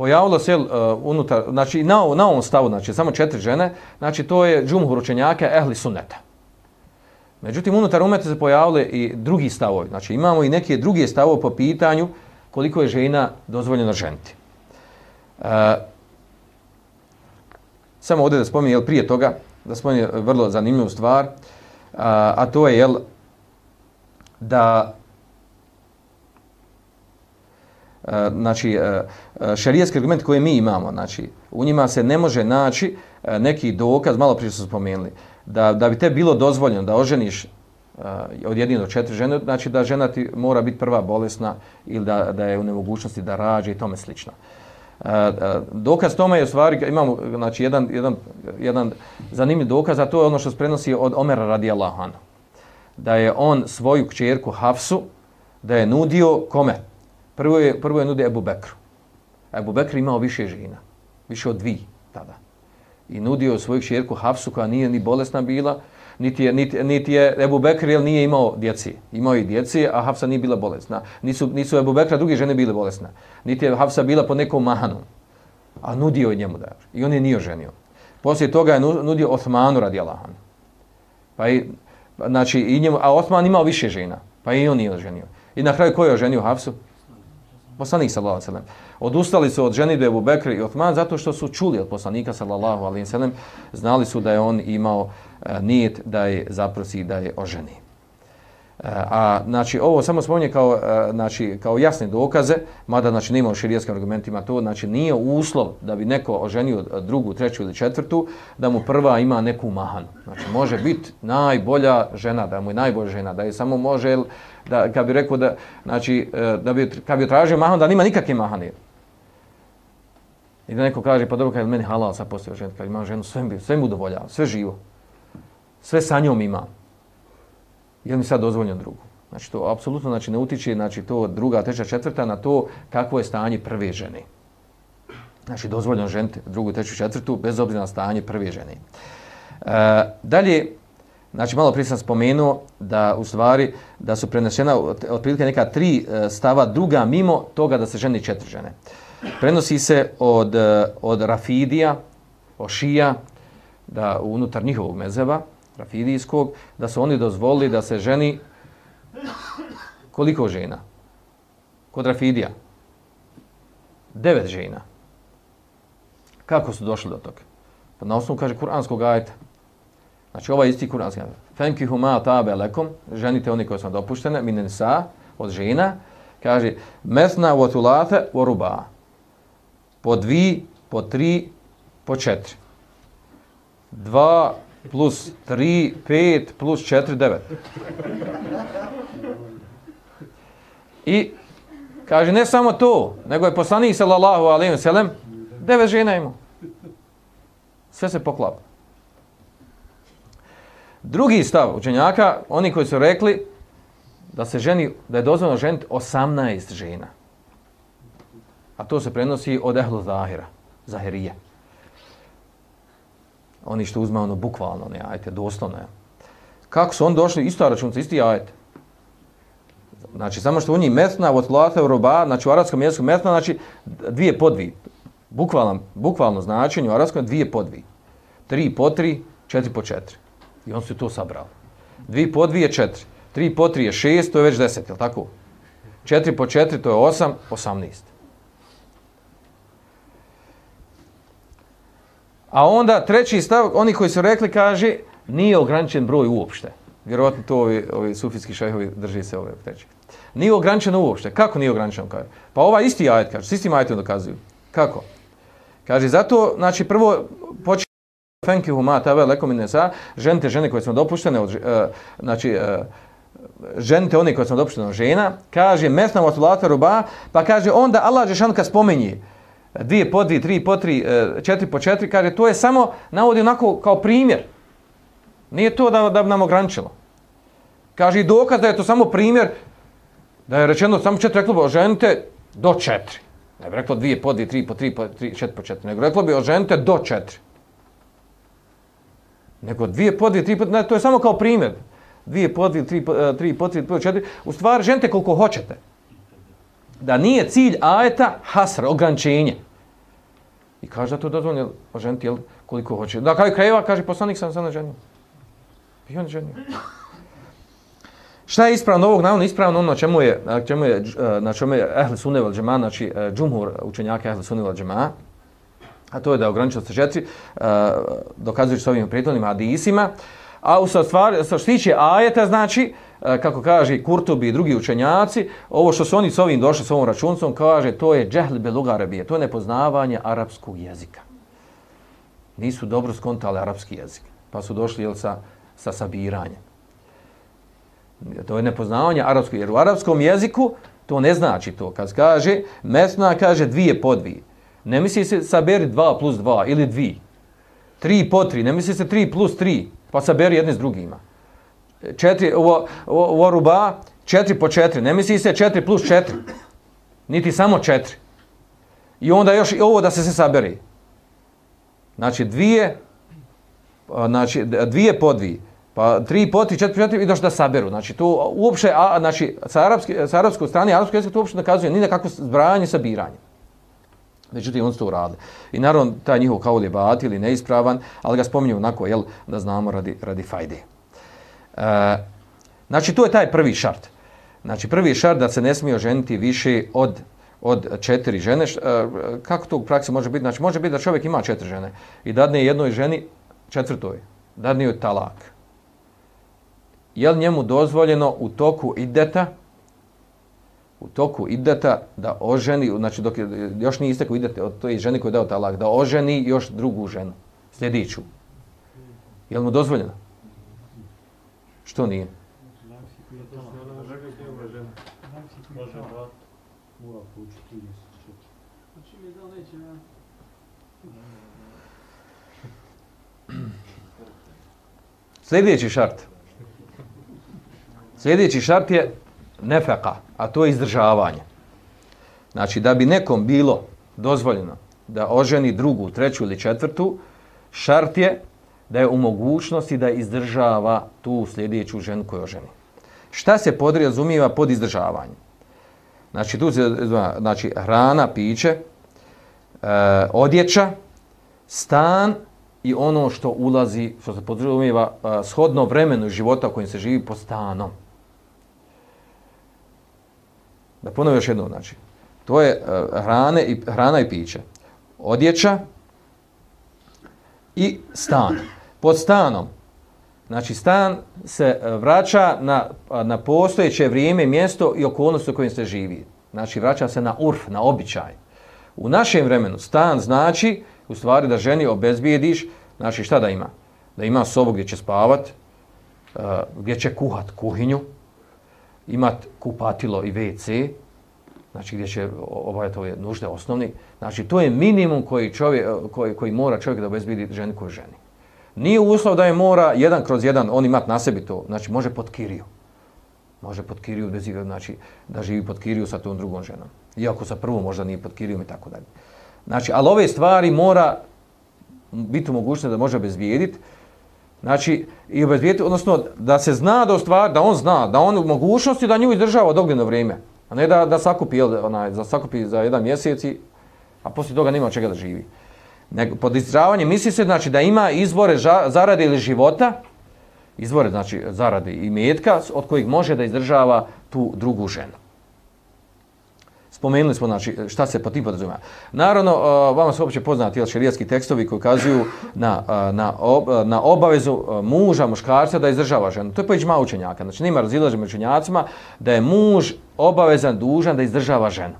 pojavilo se uh, unutar, znači na, na ovom stavu, znači samo četiri žene, znači to je džumhur učenjaka ehli sunneta. Međutim, unutar umeta se pojavile i drugi stavovi. Znači imamo i neke druge stavove po pitanju koliko je žena dozvoljeno ženiti. Uh, samo ovdje da spominje, jel prije toga, da spominje vrlo zanimljivu stvar, a, a to je, jel, da E, E, znači e, e šerijski argument koje mi imamo, znači u njima se ne može naći e, neki dokaz, malo prije su spomenuli, da, da bi te bilo dozvoljeno da oženiš od jedne do četiri žene, znači da žena ti mora biti prva bolesna ili da, da je u nemogućnosti da rađe i tome slično. Dokaz tome je u stvari, imamo znači, jedan, jedan, jedan zanimljiv dokaz, a to je ono što se prenosi od Omera radijallahu anhu. Da je on svoju kćerku Hafsu, da je nudio kome? Prvo je, prvo je nudio Ebu Bekru. Ebu Bekr imao više žena, više od dvi tada. I nudio svoju kćerku Hafsu koja nije ni bolesna bila, niti je, niti, niti je Ebu Bekr jer nije imao djeci. Imao i djeci, a Hafsa nije bila bolesna. Nisu, nisu Ebu Bekra drugi žene bile bolesne. Niti je Hafsa bila po nekom mahanu. A nudio je njemu da I on je nije ženio. Poslije toga je nudio Osmanu radi Allahan. Pa i, znači, i njemu, a Osman imao više žena. Pa i on nije ženio. I na kraju ko je oženio Hafsu? Poslanik sallallahu alejhi ve sellem. Odustali su od ženidbe Abu Bekr i Osman zato što su čuli od poslanika sallallahu alejhi ve sellem, znali su da je on imao e, nijet da je zaprosi da je oženi. A znači ovo samo spominje kao e, znači kao jasne dokaze, mada znači nema u šerijskim argumentima to, znači nije uslov da bi neko oženio drugu, treću ili četvrtu, da mu prva ima neku mahanu. Znači može biti najbolja žena, da mu je najbolja žena, da je samo može da kad bi rekao da znači e, da bi kad bi tražio mahan da nema nikakve mahane. I da neko kaže pa dobro kad meni halal sa posle žena, kad ima ženu sve sve mu dovoljava, sve živo. Sve sa njom ima. Je mi sad dozvoljeno drugu? Znači to apsolutno znači ne utiče znači to druga, treća, četvrta na to kakvo je stanje prve žene. Znači dozvoljeno ženiti drugu, treću, četvrtu bez obzira na stanje prve žene. E, dalje, Znači, malo prije sam spomenuo da u stvari da su prenesena otprilike neka tri e, stava druga mimo toga da se ženi četiri žene. Prenosi se od, e, od Rafidija, Ošija, da unutar njihovog mezeva, Rafidijskog, da su oni dozvolili da se ženi koliko žena? Kod Rafidija. Devet žena. Kako su došli do toga? Pa na osnovu kaže kuranskog ajta. Znači ovaj isti kuranski. Fenki huma tabe lekom, ženite oni koji su dopuštene, minen sa, od žena, kaže, mesna u otulate u ruba. Po dvi, po tri, po četiri. Dva plus tri, pet, plus četiri, devet. I kaže, ne samo to, nego je poslanik sallallahu alaihi wa sallam, devet žena imao. Sve se poklapa. Drugi stav učenjaka, oni koji su rekli da se ženi, da je dozvoljeno ženiti 18 žena. A to se prenosi od ehlu zahira, zahirije. Oni što uzme ono bukvalno, ne ajte, doslovno je. Kako su oni došli, isto računca, isti ajte. Znači, samo što u njih metna, od lata roba, znači u arabskom jeziku metna, znači dvije po dvije. Bukvalno, bukvalno značenje u arabskom dvije po dvije. Tri po tri, četiri po četiri. I on se to sabrao. Dvi po dvije, četiri. Tri po tri je šest, to je već deset, je li tako? Četiri po četiri, to je osam, osamnest. A onda treći stav, oni koji su rekli, kaže, nije ograničen broj uopšte. Vjerovatno to ovi, ovi sufijski šehovi drži se ove treće. Nije ograničeno uopšte. Kako nije ograničeno? Kaže? Pa ova isti ajet, kaže, s istim ajetom dokazuju. Kako? Kaže, zato, znači, prvo počinje Fenki huma tave lekom inesa, ženite žene koje su dopuštene, od, uh, znači, e, uh, ženite one koje su dopuštene od žena, kaže, mesna vatulata ruba, pa kaže, onda Allah Žešan kad spomenji, dvije po dvije, tri po tri, e, četiri po četiri, kaže, to je samo, navodi onako kao primjer. Nije to da, da bi nam ograničilo. Kaže, i dokaz da je to samo primjer, da je rečeno samo četiri, reklo bi, ženite do četiri. Ne bi reklo dvije po dvije, tri po tri, po tri, četiri po četiri, nego reklo bi, ženite do četiri nego dvije po dvije, tri po ne, to je samo kao primjer. Dvije po dvije, tri po, uh, tri po tri, po četiri. U stvari, ženite koliko hoćete. Da nije cilj ajeta hasra, ograničenje. I kaže da to dozvoljeno oženiti jel, koliko hoće. Da kraju krajeva, kaže poslanik sam sam ženio. I on ženio. Šta je ispravno ovog navodno? Ispravno ono na čemu je, na čemu je, na čemu je Ehle Sunneval Džema, znači e, džumhur učenjaka Ehle Sunneval Džema, a to je da je ograničeno sa četiri, e, dokazujući s ovim prijetlovnim hadisima. A u stvari, sa se tiče ajeta, znači, uh, E, kako kaže Kurtobi i drugi učenjaci, ovo što su oni s ovim došli, s ovom računcom, kaže, to je džehl beluga arabije, to je nepoznavanje arapskog jezika. Nisu dobro skontali arapski jezik, pa su došli jel, sa, sa sabiranjem. To je nepoznavanje arapskog, jer u arapskom jeziku to ne znači to. Kad kaže, mesna kaže dvije po dvije. Ne misli se saberi dva plus dva ili dvi. Tri po tri, ne misli se tri plus tri, pa saberi jedne s drugima. Četiri, ovo, ovo, ovo ruba, četiri po četiri, ne misli se četiri plus četiri. Niti samo četiri. I onda još i ovo da se se saberi. Znači dvije, znači dvije po dvije. Pa tri po tri, četiri po četiri i došli da saberu. Znači to uopšte, a, znači sa, arapski, sa arapskog strane, arapskog jezika to uopšte nakazuje ni na kakvo zbrajanje sabiranje. Međutim, on su to uradili. I naravno, taj njihov kaul je bat ili neispravan, ali ga spominju onako, jel, da znamo radi, radi fajde. E, znači, to je taj prvi šart. Znači, prvi šart da se ne smije oženiti više od od četiri žene. Eh, kako to u praksi može biti? Znači, može biti da čovjek ima četiri žene i dadne jednoj ženi četvrtoj, dadne joj talak. Je li njemu dozvoljeno u toku ideta, u toku ideta da oženi, znači dok je, još nije istekao idete od toj ženi koja je dao talak, da oženi još drugu ženu, sljedeću. Je li mu dozvoljeno? Što nije? Sljedeći šart. Sljedeći šart je nefeka, a to je izdržavanje. Znači, da bi nekom bilo dozvoljeno da oženi drugu, treću ili četvrtu, šart je da je u mogućnosti da izdržava tu sljedeću ženu koju oženi. Šta se podrazumijeva pod izdržavanjem? Znači, tu se znači, hrana, piće, e, odjeća, stan i ono što ulazi, što se podrazumijeva e, shodno vremenu života kojim se živi po stanom. Da ponovim još jedno, znači, to je e, hrane i, hrana i piće. Odjeća i stan. Pod stanom, znači stan se e, vraća na, na postojeće vrijeme, mjesto i okolnost u kojem se živi. Znači, vraća se na urf, na običaj. U našem vremenu stan znači, u stvari, da ženi obezbijediš, znači šta da ima? Da ima sobu gdje će spavat, e, gdje će kuhat kuhinju, imat kupatilo i WC, znači gdje će obavljati ove nužde osnovni, znači to je minimum koji, čovjek, e, koji, koji mora čovjek da obezbidi ženi koju ženi. Nije uslov da je mora jedan kroz jedan on imat na sebi to, znači može pod kiriju. Može pod kiriju, bez igra, znači da živi pod kiriju sa tom drugom ženom. Iako sa prvom možda nije pod kirijom i tako dalje. Znači, ali ove stvari mora biti mogućno da može obezvijediti. Znači, i obezvijediti, odnosno, da se zna da stvar, da on zna, da on u mogućnosti da nju izdržava dogljeno vrijeme. A ne da, da sakupi, onaj, za sakupi za jedan mjesec, i, a poslije toga nema čega da živi. Nego, pod izdržavanje misli se, znači, da ima izvore zarade ili života, izvore, znači, zarade i metka, od kojih može da izdržava tu drugu ženu. Spomenuli smo znači, šta se po tim podrazumijeva. Naravno, vama su uopće poznati jel, tekstovi koji kazuju na, na, ob, na obavezu muža, muškarca da izdržava ženu. To je pojiđma učenjaka. Znači, nima razilaže među učenjacima da je muž obavezan, dužan da izdržava ženu.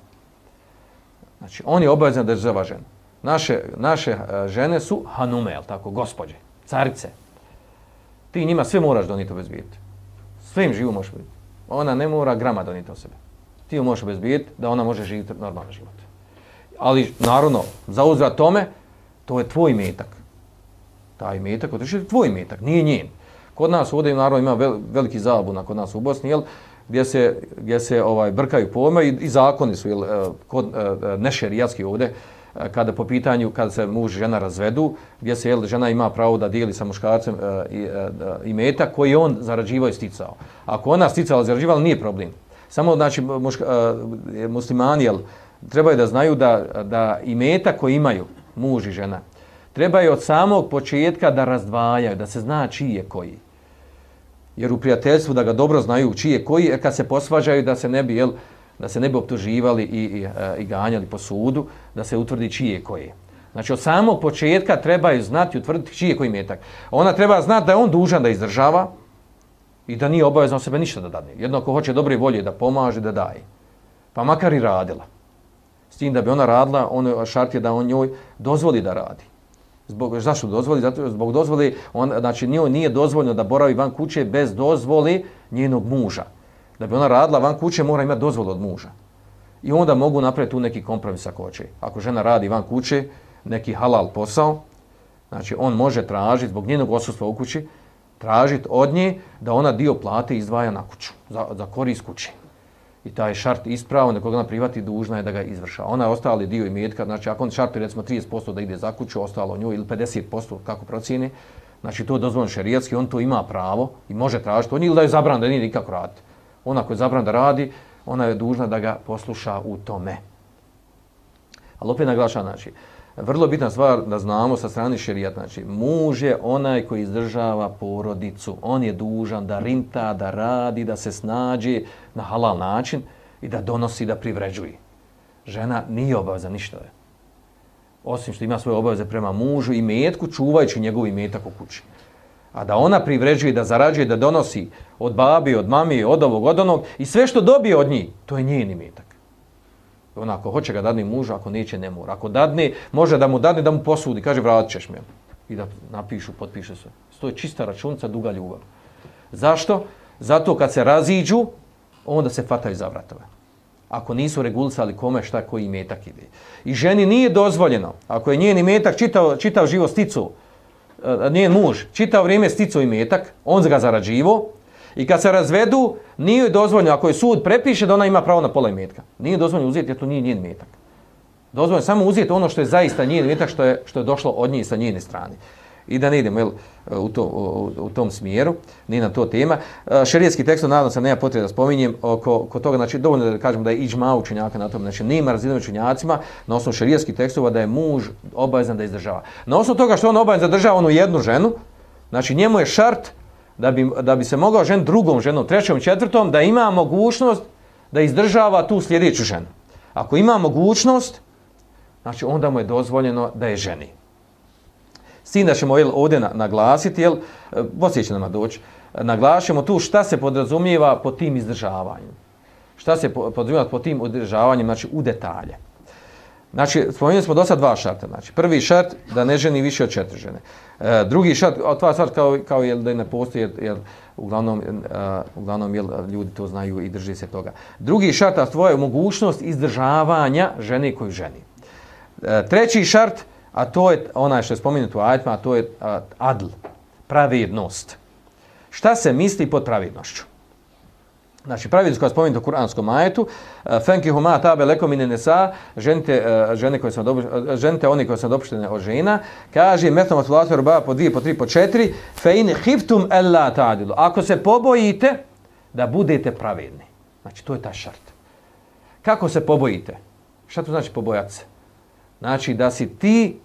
Znači, on je obavezan da izdržava ženu. Naše, naše e, žene su hanume, jel tako, gospođe, carice. Ti njima sve moraš doniti obezbijeti. Sve im živu možeš biti. Ona ne mora grama doniti o sebe ti ju možeš obezbijeti da ona može živjeti normalan život. Ali, naravno, za uzvrat tome, to je tvoj metak. Taj metak, to je tvoj metak, nije njen. Kod nas ovdje, naravno, ima vel, veliki zabuna kod nas u Bosni, jel, gdje se, gdje se ovaj brkaju pojma i, i zakoni su jel, e, kod, e, nešerijatski ovdje, kada po pitanju, kada se muž i žena razvedu, gdje se jel, žena ima pravo da dijeli sa muškarcem e, i, e, i metak koji on zarađivao i sticao. Ako ona sticala i zarađivala, nije problem. Samo znači muška, e, muslimani jel, trebaju da znaju da, da i meta koji imaju muž i žena trebaju od samog početka da razdvajaju, da se zna čiji je koji. Jer u prijateljstvu da ga dobro znaju čiji je koji, jer kad se posvađaju da se ne bi, jel, da se ne bi optuživali i, i, e, i ganjali po sudu, da se utvrdi čije koje. Znači od samog početka trebaju znati i utvrditi čiji je koji metak. Ona treba znati da je on dužan da izdržava, i da nije obavezno sebe ništa da dadne. Jedno ako hoće dobre volje da pomaže, da daje. Pa makar i radila. S tim da bi ona radila, on šart je da on njoj dozvoli da radi. Zbog, zašto dozvoli? Zato zbog dozvoli, on, znači njoj nije dozvoljno da boravi van kuće bez dozvoli njenog muža. Da bi ona radila van kuće, mora imati dozvolu od muža. I onda mogu napraviti tu neki kompromis ako hoće. Ako žena radi van kuće, neki halal posao, znači on može tražiti, zbog njenog osustva u kući, tražiti od nje da ona dio plate izdvaja na kuću, za, za korist kuće. I taj šart ispravo, nekoga ona privati, dužna je da ga izvrša. Ona je ostali dio imetka, znači ako on šartu recimo 30% da ide za kuću, ostalo nju ili 50% kako procijeni, znači to je dozvoljeno šerijatski, on to ima pravo i može tražiti od nje ili da je zabran da nije nikako raditi. Ona koja je zabran da radi, ona je dužna da ga posluša u tome. Ali opet naglaša, znači, vrlo bitna stvar da znamo sa strane šerijata, znači, muž je onaj koji izdržava porodicu. On je dužan da rinta, da radi, da se snađe na halal način i da donosi, da privređuje. Žena nije obaveza ništa. Je. Osim što ima svoje obaveze prema mužu i metku, čuvajući njegov imetak u kući. A da ona privređuje, da zarađuje, da donosi od babi, od mami, od ovog, od onog i sve što dobije od njih, to je njen imetak. Ona ako hoće ga dadne mužu, ako neće, ne mora. Ako dadne, može da mu dadne, da mu posudi, kaže vratit ćeš mi. I da napišu, potpiše se. To je čista računica, duga ljubav. Zašto? Zato kad se raziđu, onda se fataju za vratove. Ako nisu regulisali kome šta koji imetak ide. I ženi nije dozvoljeno, ako je njen imetak čitav, čitav život sticu, njen muž čitao vrijeme sticao imetak, on ga zarađivo i kad se razvedu, nije dozvoljeno, ako je sud prepiše da ona ima pravo na pola imetka. Nije dozvoljeno uzeti jer to nije njen imetak. Dozvoljeno samo uzeti ono što je zaista njen imetak, što je, što je došlo od nje sa njene strane i da ne idemo jel, u, to, u, u tom smjeru, ni na to tema. E, šerijetski tekst, nadam se, nema potrebe da spominjem, oko, oko toga, znači, dovoljno da kažemo da je iđma učenjaka na tom, znači, nema razina učenjacima na osnovu šerijetskih tekstova da je muž obavezan da izdržava. Na osnovu toga što on obavezan da država onu jednu ženu, znači, njemu je šart da bi, da bi se mogao žen drugom ženom, trećom, četvrtom, da ima mogućnost da izdržava tu sljedeću ženu. Ako ima mogućnost, znači, onda mu je dozvoljeno da je ženi. S tim da ćemo jel, ovdje naglasiti, jel, poslije će nama doći, naglašimo tu šta se podrazumijeva po tim izdržavanjem. Šta se podrazumijeva po tim izdržavanjem, znači u detalje. Znači, spomenuli smo do sad dva šarta. Znači, prvi šart da ne ženi više od četiri žene. E, drugi šart, a tva stvar kao, kao jel, da ne postoji, jer, jer uglavnom, uh, uglavnom jel, ljudi to znaju i drži se toga. Drugi šart, a tvoja mogućnost izdržavanja žene koju ženi. E, treći šart, a to je onaj što je spomenuto u ajetima, a to je a, adl, pravednost. Šta se misli pod pravednošću? Znači, pravednost koja je spomenuta u kuranskom ajetu, e, fenki huma tabe lekomine nesa, ženite, e, žene koje su dobu, e, ženite oni koje su dopuštene od žena, kaže, metom od vlata ruba po dvije, po tri, po četiri, fe in hiftum ella tadilu. Ako se pobojite, da budete pravedni. Znači, to je ta šart. Kako se pobojite? Šta to znači pobojati se? Znači da si ti,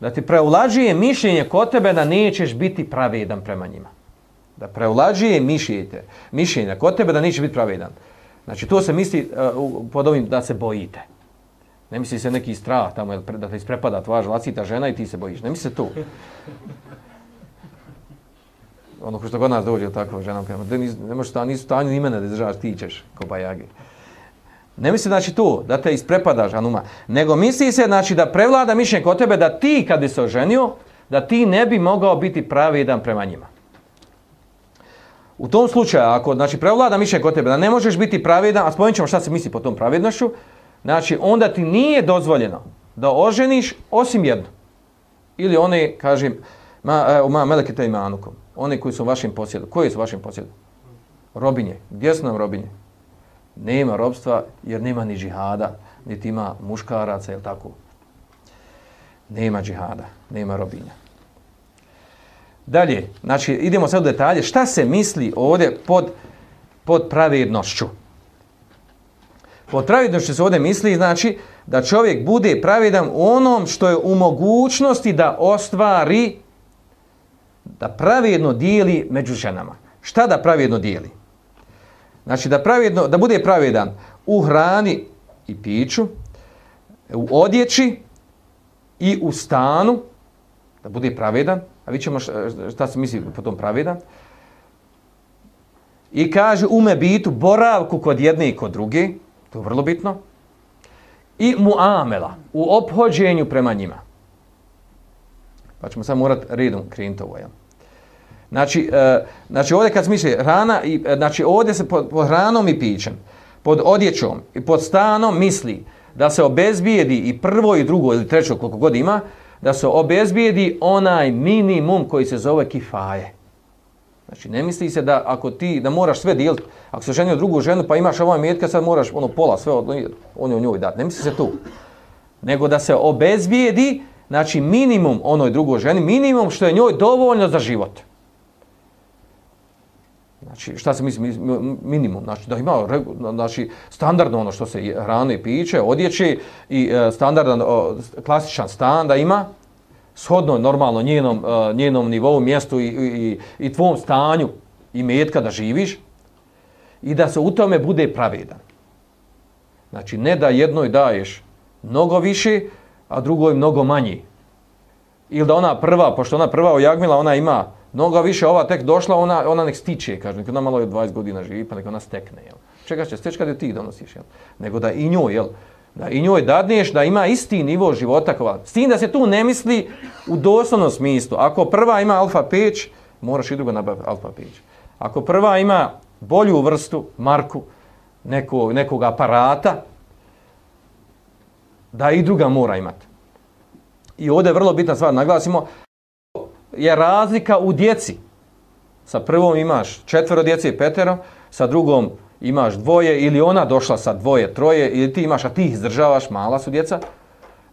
da ti preulađuje mišljenje kod tebe da nećeš biti pravedan prema njima. Da preulađuje mišljenje, mišljenje kod tebe da nećeš biti pravedan. Znači to se misli uh, pod ovim da se bojite. Ne misli se neki strah tamo da te isprepada tvoja žlacita žena i ti se bojiš. Ne misli se to. Ono ko što god nas dođe tako ženom, ne, ne možeš ta, nisu stanju ni mene da državaš, ti ćeš ko bajagi. Ne misli znači to da te isprepadaš Anuma, nego misli se znači da prevlada mišljenje kod tebe da ti kad bi se oženio, da ti ne bi mogao biti pravedan prema njima. U tom slučaju, ako znači prevlada mišljenje kod tebe da ne možeš biti pravedan, a spomenut ćemo šta se misli po tom pravednošću, znači onda ti nije dozvoljeno da oženiš osim jednu. Ili one, kažem, ma, evo, ma melekite imanukom, one koji su u vašem posjedu. Koji su u vašem posjedu? Robinje. Gdje su nam robinje? Nema robstva jer nema ni džihada, niti ima muškaraca, jel tako? Nema džihada, nema robinja. Dalje, znači, idemo sad u detalje. Šta se misli ovdje pod, pod pravednošću? Pod pravednošću se ovdje misli, znači, da čovjek bude pravedan u onom što je u mogućnosti da ostvari, da pravedno dijeli među ženama. Šta da pravedno dijeli? Znači da, pravedno, da bude pravedan u hrani i piću, u odjeći i u stanu, da bude pravedan, a vi ćemo šta se misli po tom pravedan, i kaže ume bitu boravku kod jedne i kod druge, to je vrlo bitno, i muamela, u ophođenju prema njima. Pa ćemo sad morat redom krenuti ovo. Ja. Znači, e, znači ovdje kad smisli hrana, i, e, znači ovdje se pod, pod hranom i pićem, pod odjećom i pod stanom misli da se obezbijedi i prvo i drugo ili treće koliko god ima, da se obezbijedi onaj minimum koji se zove kifaje. Znači, ne misli se da ako ti, da moraš sve dijeliti, ako se ženio drugu ženu pa imaš ovaj metka, sad moraš ono pola sve od, on je u njoj dati. Ne misli se tu. Nego da se obezbijedi, znači minimum onoj drugoj ženi, minimum što je njoj dovoljno za život. Znači, šta se misli minimum? Znači, da ima znači, standardno ono što se hrane i piće, odjeće i e, standardan, klasičan stan da ima, shodno normalno njenom, e, njenom nivou, mjestu i, i, i tvom stanju i metka da živiš i da se u tome bude pravedan. Znači, ne da jednoj daješ mnogo više, a drugoj mnogo manji. Ili da ona prva, pošto ona prva ojagmila, ona ima mnogo više, ova tek došla, ona, ona nek stiče, kaže, nek ona malo je 20 godina živi, pa nek ona stekne, jel? Čega će steći kada ti donosiš, jel? Nego da i njoj, jel? Da i njoj dadneš da ima isti nivo života kova. S tim da se tu ne misli u doslovnom smislu. Ako prva ima alfa peć, moraš i drugo nabaviti alfa peć. Ako prva ima bolju vrstu, marku, neko, nekog aparata, da i druga mora imati. I ovdje je vrlo bitna stvar, naglasimo, je razlika u djeci. Sa prvom imaš četvero djece i petero, sa drugom imaš dvoje ili ona došla sa dvoje, troje ili ti imaš, a ti izdržavaš, mala su djeca.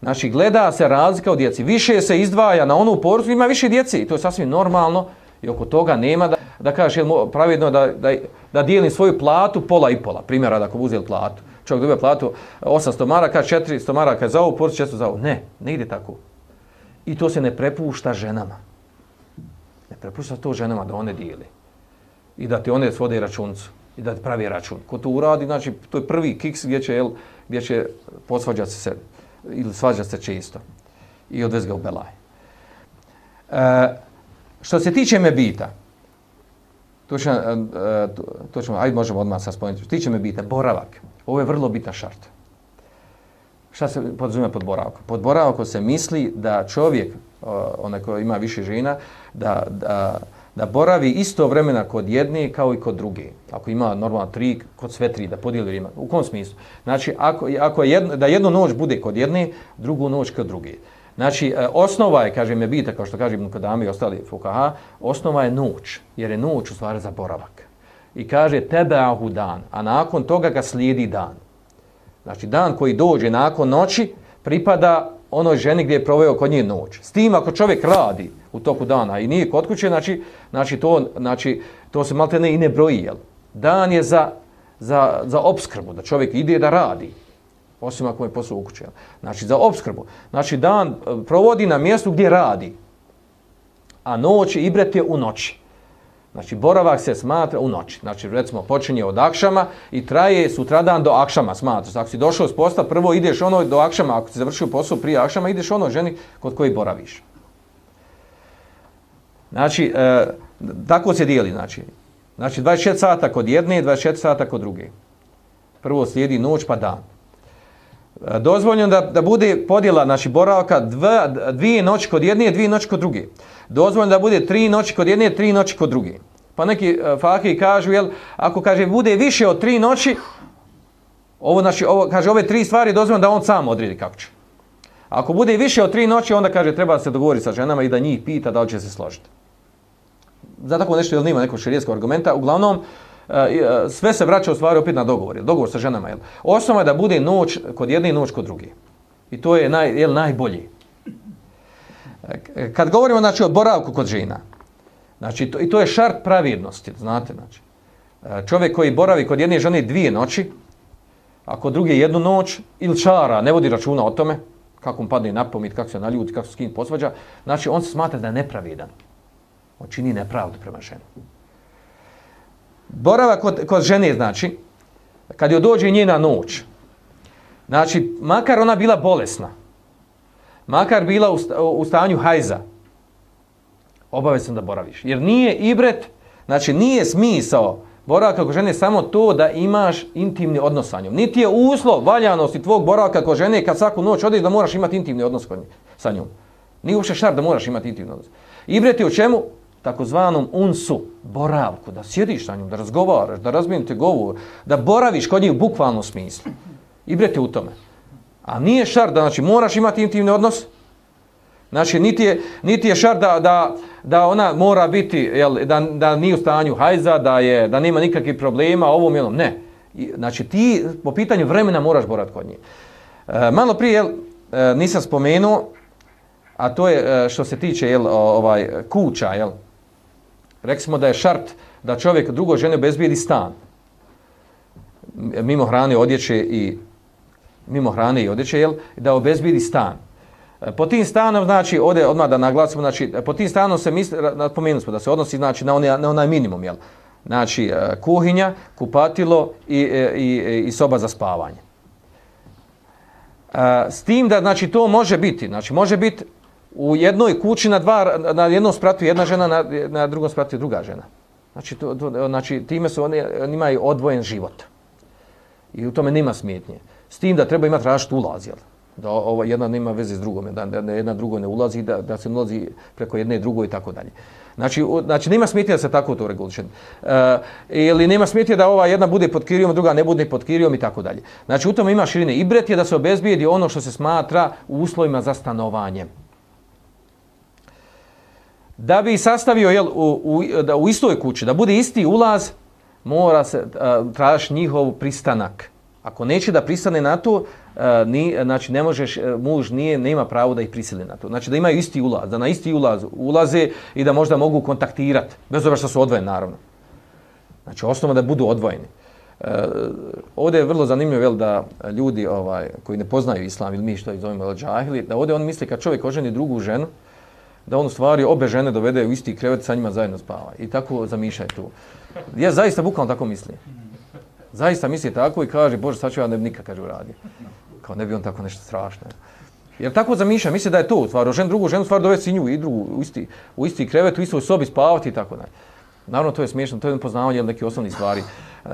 Znači, gleda se razlika u djeci. Više se izdvaja na onu portu, ima više djeci i to je sasvim normalno i oko toga nema da, da kažeš jel, pravidno da, da, da dijelim svoju platu pola i pola. Primjera ako bi uzeli platu. Čovjek dobije platu 800 maraka, 400 maraka za ovu portu, 400 za ovu. Ne, ne ide tako. I to se ne prepušta ženama. Prepušta to ženama da one dijeli. I da ti one svode računcu. I da ti pravi račun. Ko to uradi, znači, to je prvi kiks gdje će, jel, gdje će posvađati se ili svađati se često. I odvez ga u belaj. E, što se tiče mebita, to, će, e, to, to ćemo, ajde možemo odmah sa spomenuti. Što se tiče mebita, boravak. Ovo je vrlo bitan šart. Šta se podzume pod boravkom? Pod boravkom se misli da čovjek, uh, onaj koji ima više žena, da, da, da boravi isto vremena kod jedne kao i kod druge. Ako ima normalno tri, kod sve tri, da podijeli vrijeme. U kom smislu? Znači, ako, ako je jedno, da jednu noć bude kod jedne, drugu noć kod druge. Znači, uh, osnova je, kažem, je bita, kao što kaže Ibn Kadami i ostali fukaha, osnova je noć, jer je noć u stvari za boravak. I kaže tebe ahu dan, a nakon toga ga slijedi dan. Znači, dan koji dođe nakon noći pripada onoj ženi gdje je proveo kod nje noć. S tim ako čovjek radi u toku dana i nije kod kuće, znači, znači, to, znači to se malte ne i ne broji. Jel? Dan je za, za, za obskrbu, da čovjek ide da radi. Osim ako je posao u kuće. Znači, za obskrbu. Znači, dan e, provodi na mjestu gdje radi. A noć i bret je u noći. Znači, boravak se smatra u noći. Znači, recimo, počinje od akšama i traje sutradan do akšama smatra. Znači, ako si došao s posta, prvo ideš ono do akšama, ako si završio posao prije akšama, ideš ono ženi kod koji boraviš. Znači, e, tako se dijeli, znači. Znači, 24 sata kod jedne, 24 sata kod druge. Prvo slijedi noć pa dan. Dozvoljeno da, da bude podjela naši boravka dva, dvije noći kod jedne, dvije noći kod druge dozvoljeno da bude tri noći kod jedne, tri noći kod druge. Pa neki e, fahi kažu, jel, ako kaže bude više od tri noći, ovo, znači, ovo, kaže, ove tri stvari dozvoljeno da on sam odredi kako će. Ako bude više od tri noći, onda kaže, treba se dogovoriti sa ženama i da njih pita da li će se složiti. Za tako nešto, jel, nima nekog širijetskog argumenta. Uglavnom, uh, E, sve se vraća u stvari opet na dogovor. Jel, dogovor sa ženama. Jel. Osnova je da bude noć kod jedne i noć kod druge. I to je naj, jel, najbolji e, kad govorimo znači o boravku kod žena, znači to, i to je šart pravidnosti, znate, znači. E, čovjek koji boravi kod jedne žene dvije noći, a kod druge jednu noć, ili čara, ne vodi računa o tome, kako mu padne napomit, kako se naljuti, kako se s kim posvađa, znači on se smatra da je nepravedan. On čini nepravdu prema ženu. Borava kod, kod žene, znači, kad joj dođe njena noć, znači, makar ona bila bolesna, makar bila u stanju hajza, obavezno da boraviš. Jer nije ibret, znači nije smisao boravka kod žene samo to da imaš intimni odnos sa njom. Niti je uslov valjanosti tvog boravka kod žene kad svaku noć odeš da moraš imati intimni odnos sa njom. Nije uopšte šar da moraš imati intimni odnos. Ibret je u čemu? Takozvanom unsu, boravku, da sjediš na njom, da razgovaraš, da razmijenite govor, da boraviš kod njih u bukvalnom smislu. I brete u tome. A nije šar da, znači, moraš imati intimni odnos, Znači, niti je, niti je šar da, da, da ona mora biti, jel, da, da nije u stanju hajza, da, je, da nema nikakvih problema, ovom jelom, ne. Znači, ti po pitanju vremena moraš borati kod njih. E, malo prije, jel, e, nisam spomenuo, a to je e, što se tiče jel, ovaj, kuća, jel. Rekli smo da je šart da čovjek drugo žene bezbijedi stan. Mimo hrane, odjeće i mimo hrane i odjeće, jel, da obezbijedi stan. Po tim stanom, znači, ovdje odmah da naglasimo, znači, po tim stanom se misli, napomenuli smo da se odnosi, znači, na onaj, na onaj minimum, jel? Znači, e, kuhinja, kupatilo i, e, i, i, soba za spavanje. E, s tim da, znači, to može biti, znači, može biti u jednoj kući na, dva, na jednom spratu jedna žena, na, na drugom spratu druga žena. Znači, to, to, znači time su oni, oni imaju odvojen život. I u tome nema smjetnje. S tim da treba imati različit ulaz, jel? da ova jedna nema veze s drugom, da, da jedna drugo ne ulazi, da, da se ulazi preko jedne drugo i tako dalje. Znači, u, znači nema smetnje da se tako to reguliše. E, ili nema smetnje da ova jedna bude pod kirijom, druga ne bude pod kirijom i tako dalje. Znači, u tome ima širine. Ibret je da se obezbijedi ono što se smatra u uslovima za stanovanje. Da bi sastavio jel, u, u, da u istoj kući, da bude isti ulaz, mora se eh, tražiti njihov pristanak. Ako neće da pristane na to, a, ni, znači ne možeš, eh, muž nije, nema pravo da ih prisili na to. Znači da imaju isti ulaz, da na isti ulaz ulaze i da možda mogu kontaktirati, bez obzira što su odvojeni naravno. Znači osnova da budu odvojeni. E, ovdje je vrlo zanimljivo vel, da ljudi ovaj koji ne poznaju islam ili mi što ih zovemo džahili, da ovdje on misli kad čovjek oženi drugu ženu, da on u stvari obe žene dovede u isti krevet sa njima zajedno spava. I tako zamišljaj tu. Ja zaista bukvalno tako mislim. Zaista misli tako i kaže, Bože, sad ću ja ne bi nikad, kaže, uradio kao ne bi on tako nešto strašno. Jer tako zamišlja, misli da je to, stvar, žen drugu ženu, stvar dovesti nju i drugu, u isti, u isti krevet, u istoj sobi spavati i tako dalje. Naravno, to je smiješno, to je poznavanje neke osnovne stvari. E,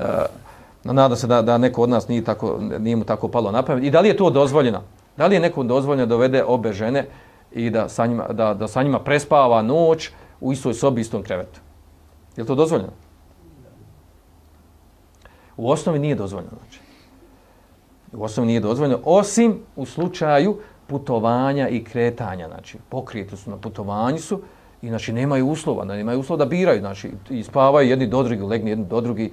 nada se da, da neko od nas nije, tako, nije mu tako palo na pamet. I da li je to dozvoljeno? Da li je nekom dozvoljeno dovede obe žene i da sa njima, da, da sa njima prespava noć u istoj sobi, istom krevetu? Je to dozvoljeno? U osnovi nije dozvoljeno. Znači u osnovi nije dozvoljeno, osim u slučaju putovanja i kretanja. Znači, pokrijeti su na putovanju su i znači, nemaju uslova, nemaju uslova da biraju. Znači, i spavaju jedni do drugi, legni jedni do drugi,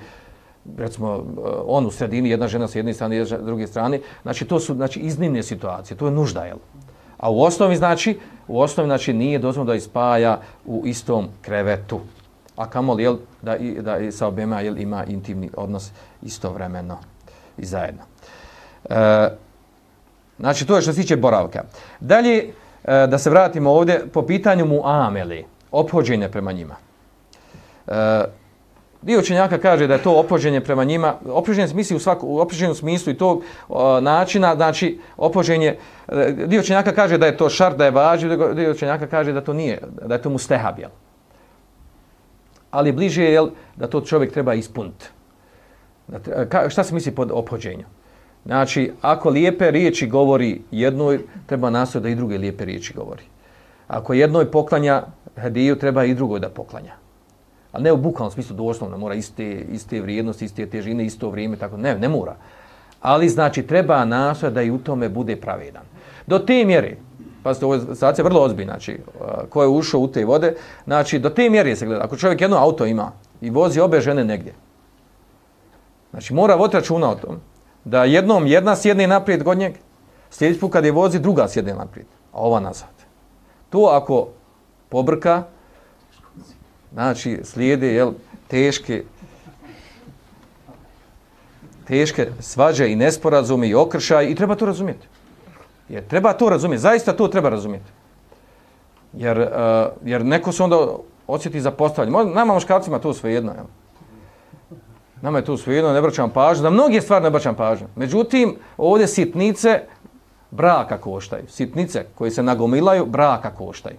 recimo, eh, on u sredini, jedna žena sa jedne strane, jedna druge strane. Znači, to su znači, iznimne situacije, to je nužda, jel? A u osnovi, znači, u osnovi, znači, nije dozvoljeno da ispaja u istom krevetu. A kamol jel, da, i, da i sa obema, jel, ima intimni odnos istovremeno i zajedno. E, znači, to je što se tiče boravka. Dalje, e, da se vratimo ovdje po pitanju mu ameli, ophođenje prema njima. E, dio učenjaka kaže da je to opoženje prema njima, Opoženje misli u svaku, u smislu i tog o, načina, znači, opoženje, e, dio učenjaka kaže da je to šar, da je važiv, dio učenjaka kaže da to nije, da je to mustehab, jel? Ali bliže je, jel, da to čovjek treba ispuniti. Šta se misli pod opoženjem? Znači, ako lijepe riječi govori jednoj, treba nastojati da i druge lijepe riječi govori. Ako jednoj poklanja hediju, treba i drugoj da poklanja. Ali ne u bukvalnom smislu doslovno, mora iste, iste vrijednosti, iste težine, isto vrijeme, tako ne, ne mora. Ali znači, treba nastojati da i u tome bude pravedan. Do te mjere, pa ovo je situacija vrlo ozbiljna, znači, uh, ko je ušao u te vode, znači, do te mjere se gleda, ako čovjek jedno auto ima i vozi obe žene negdje, znači, mora voditi računa o tom, da jednom jedna sjedne naprijed god njeg, sljedeći put kad je vozi, druga sjedne naprijed, a ova nazad. To ako pobrka, znači slijede jel, teške teške svađe i nesporazume i okršaj i treba to razumjeti. Jer treba to razumjeti, zaista to treba razumjeti. Jer, uh, jer neko se onda osjeti za postavljanje. Nama muškarcima to sve jedno. Jel? Nama je to svejedno, ne vraćam pažnju. Na mnoge stvari ne vraćam pažnju. Međutim, ovdje sitnice braka koštaju. Sitnice koje se nagomilaju, braka koštaju.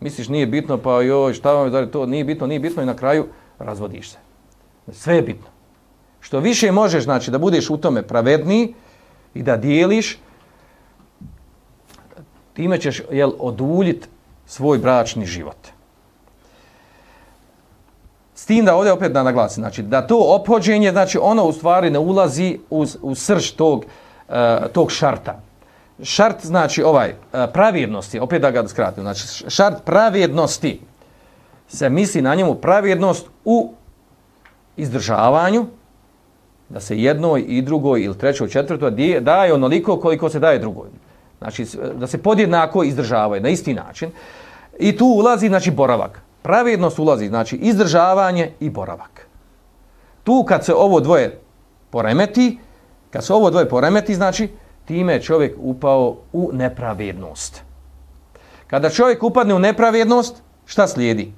Misliš, nije bitno, pa joj, šta vam je to, nije bitno, nije bitno i na kraju razvodiš se. Sve je bitno. Što više možeš, znači, da budeš u tome pravedniji i da dijeliš, time ćeš, jel, oduljit svoj bračni život. S tim da ovdje opet da naglasim, znači da to ophođenje, znači ono u stvari ne ulazi u, u srž tog, uh, tog šarta. Šart znači ovaj e, pravjednosti, opet da ga skratim, znači šart pravjednosti se misli na njemu pravjednost u izdržavanju, da se jednoj i drugoj ili trećoj, četvrtoj daje onoliko koliko se daje drugoj. Znači e, da se podjednako izdržavaju na isti način. I tu ulazi znači boravak. Pravednost ulazi, znači izdržavanje i boravak. Tu kad se ovo dvoje poremeti, kad se ovo dvoje poremeti, znači time je čovjek upao u nepravednost. Kada čovjek upadne u nepravednost, šta slijedi?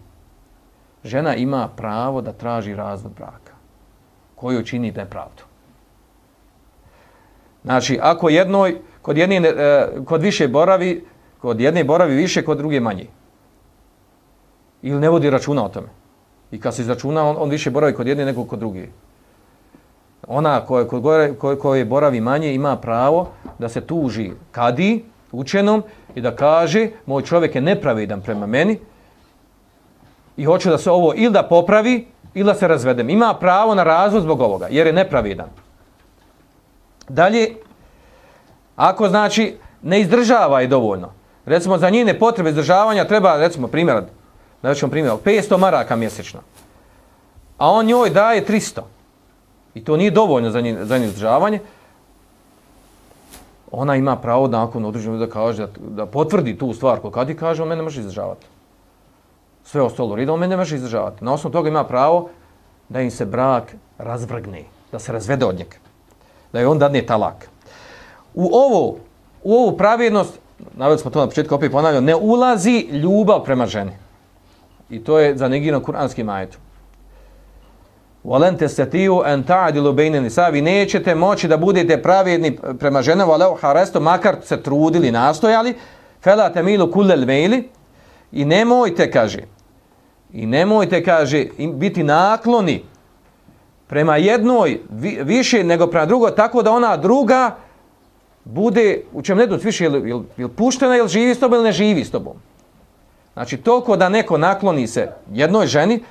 Žena ima pravo da traži razvod braka koju čini nepravdu. Znači, ako jednoj, kod, jedne, e, kod više boravi, kod jedne boravi više, kod druge manje ili ne vodi računa o tome. I kad se izračuna, on, on više boravi kod jedne nego kod druge. Ona koja, koja, koja, koja boravi manje ima pravo da se tuži kadi učenom i da kaže moj čovjek je nepravedan prema meni i hoće da se ovo ili da popravi ili da se razvedem. Ima pravo na razvod zbog ovoga jer je nepravedan. Dalje, ako znači ne izdržava je dovoljno, recimo za njene potrebe izdržavanja treba, recimo primjer, da ćemo primjer, 500 maraka mjesečno. A on njoj daje 300. I to nije dovoljno za njih, za njeno izdržavanje. Ona ima pravo nakon određenog da kaže, da, da potvrdi tu stvar koju kad i kaže, on mene može izdržavati. Sve ostalo rida, on mene može izdržavati. Na osnovu toga ima pravo da im se brak razvrgne, da se razvede od njega. Da je on dadne talak. U ovo, u ovu pravednost, navjeli smo to na početku, opet ponavljam, ne ulazi ljubav prema ženi. I to je zanegirano kuranskim ajetom. Volen te setiju en ta'adilu bejne nisa, vi nećete moći da budete pravedni prema ženama, ali haresto, makar se trudili, nastojali, fela te milu kulel mejli, i nemojte, kaže, i nemojte, kaže, biti nakloni prema jednoj više nego prema drugoj, tako da ona druga bude, u čem ne više, ili, ili, ili puštena, ili živi s tobom, ili ne živi s tobom. Znači, toliko da neko nakloni se jednoj ženi,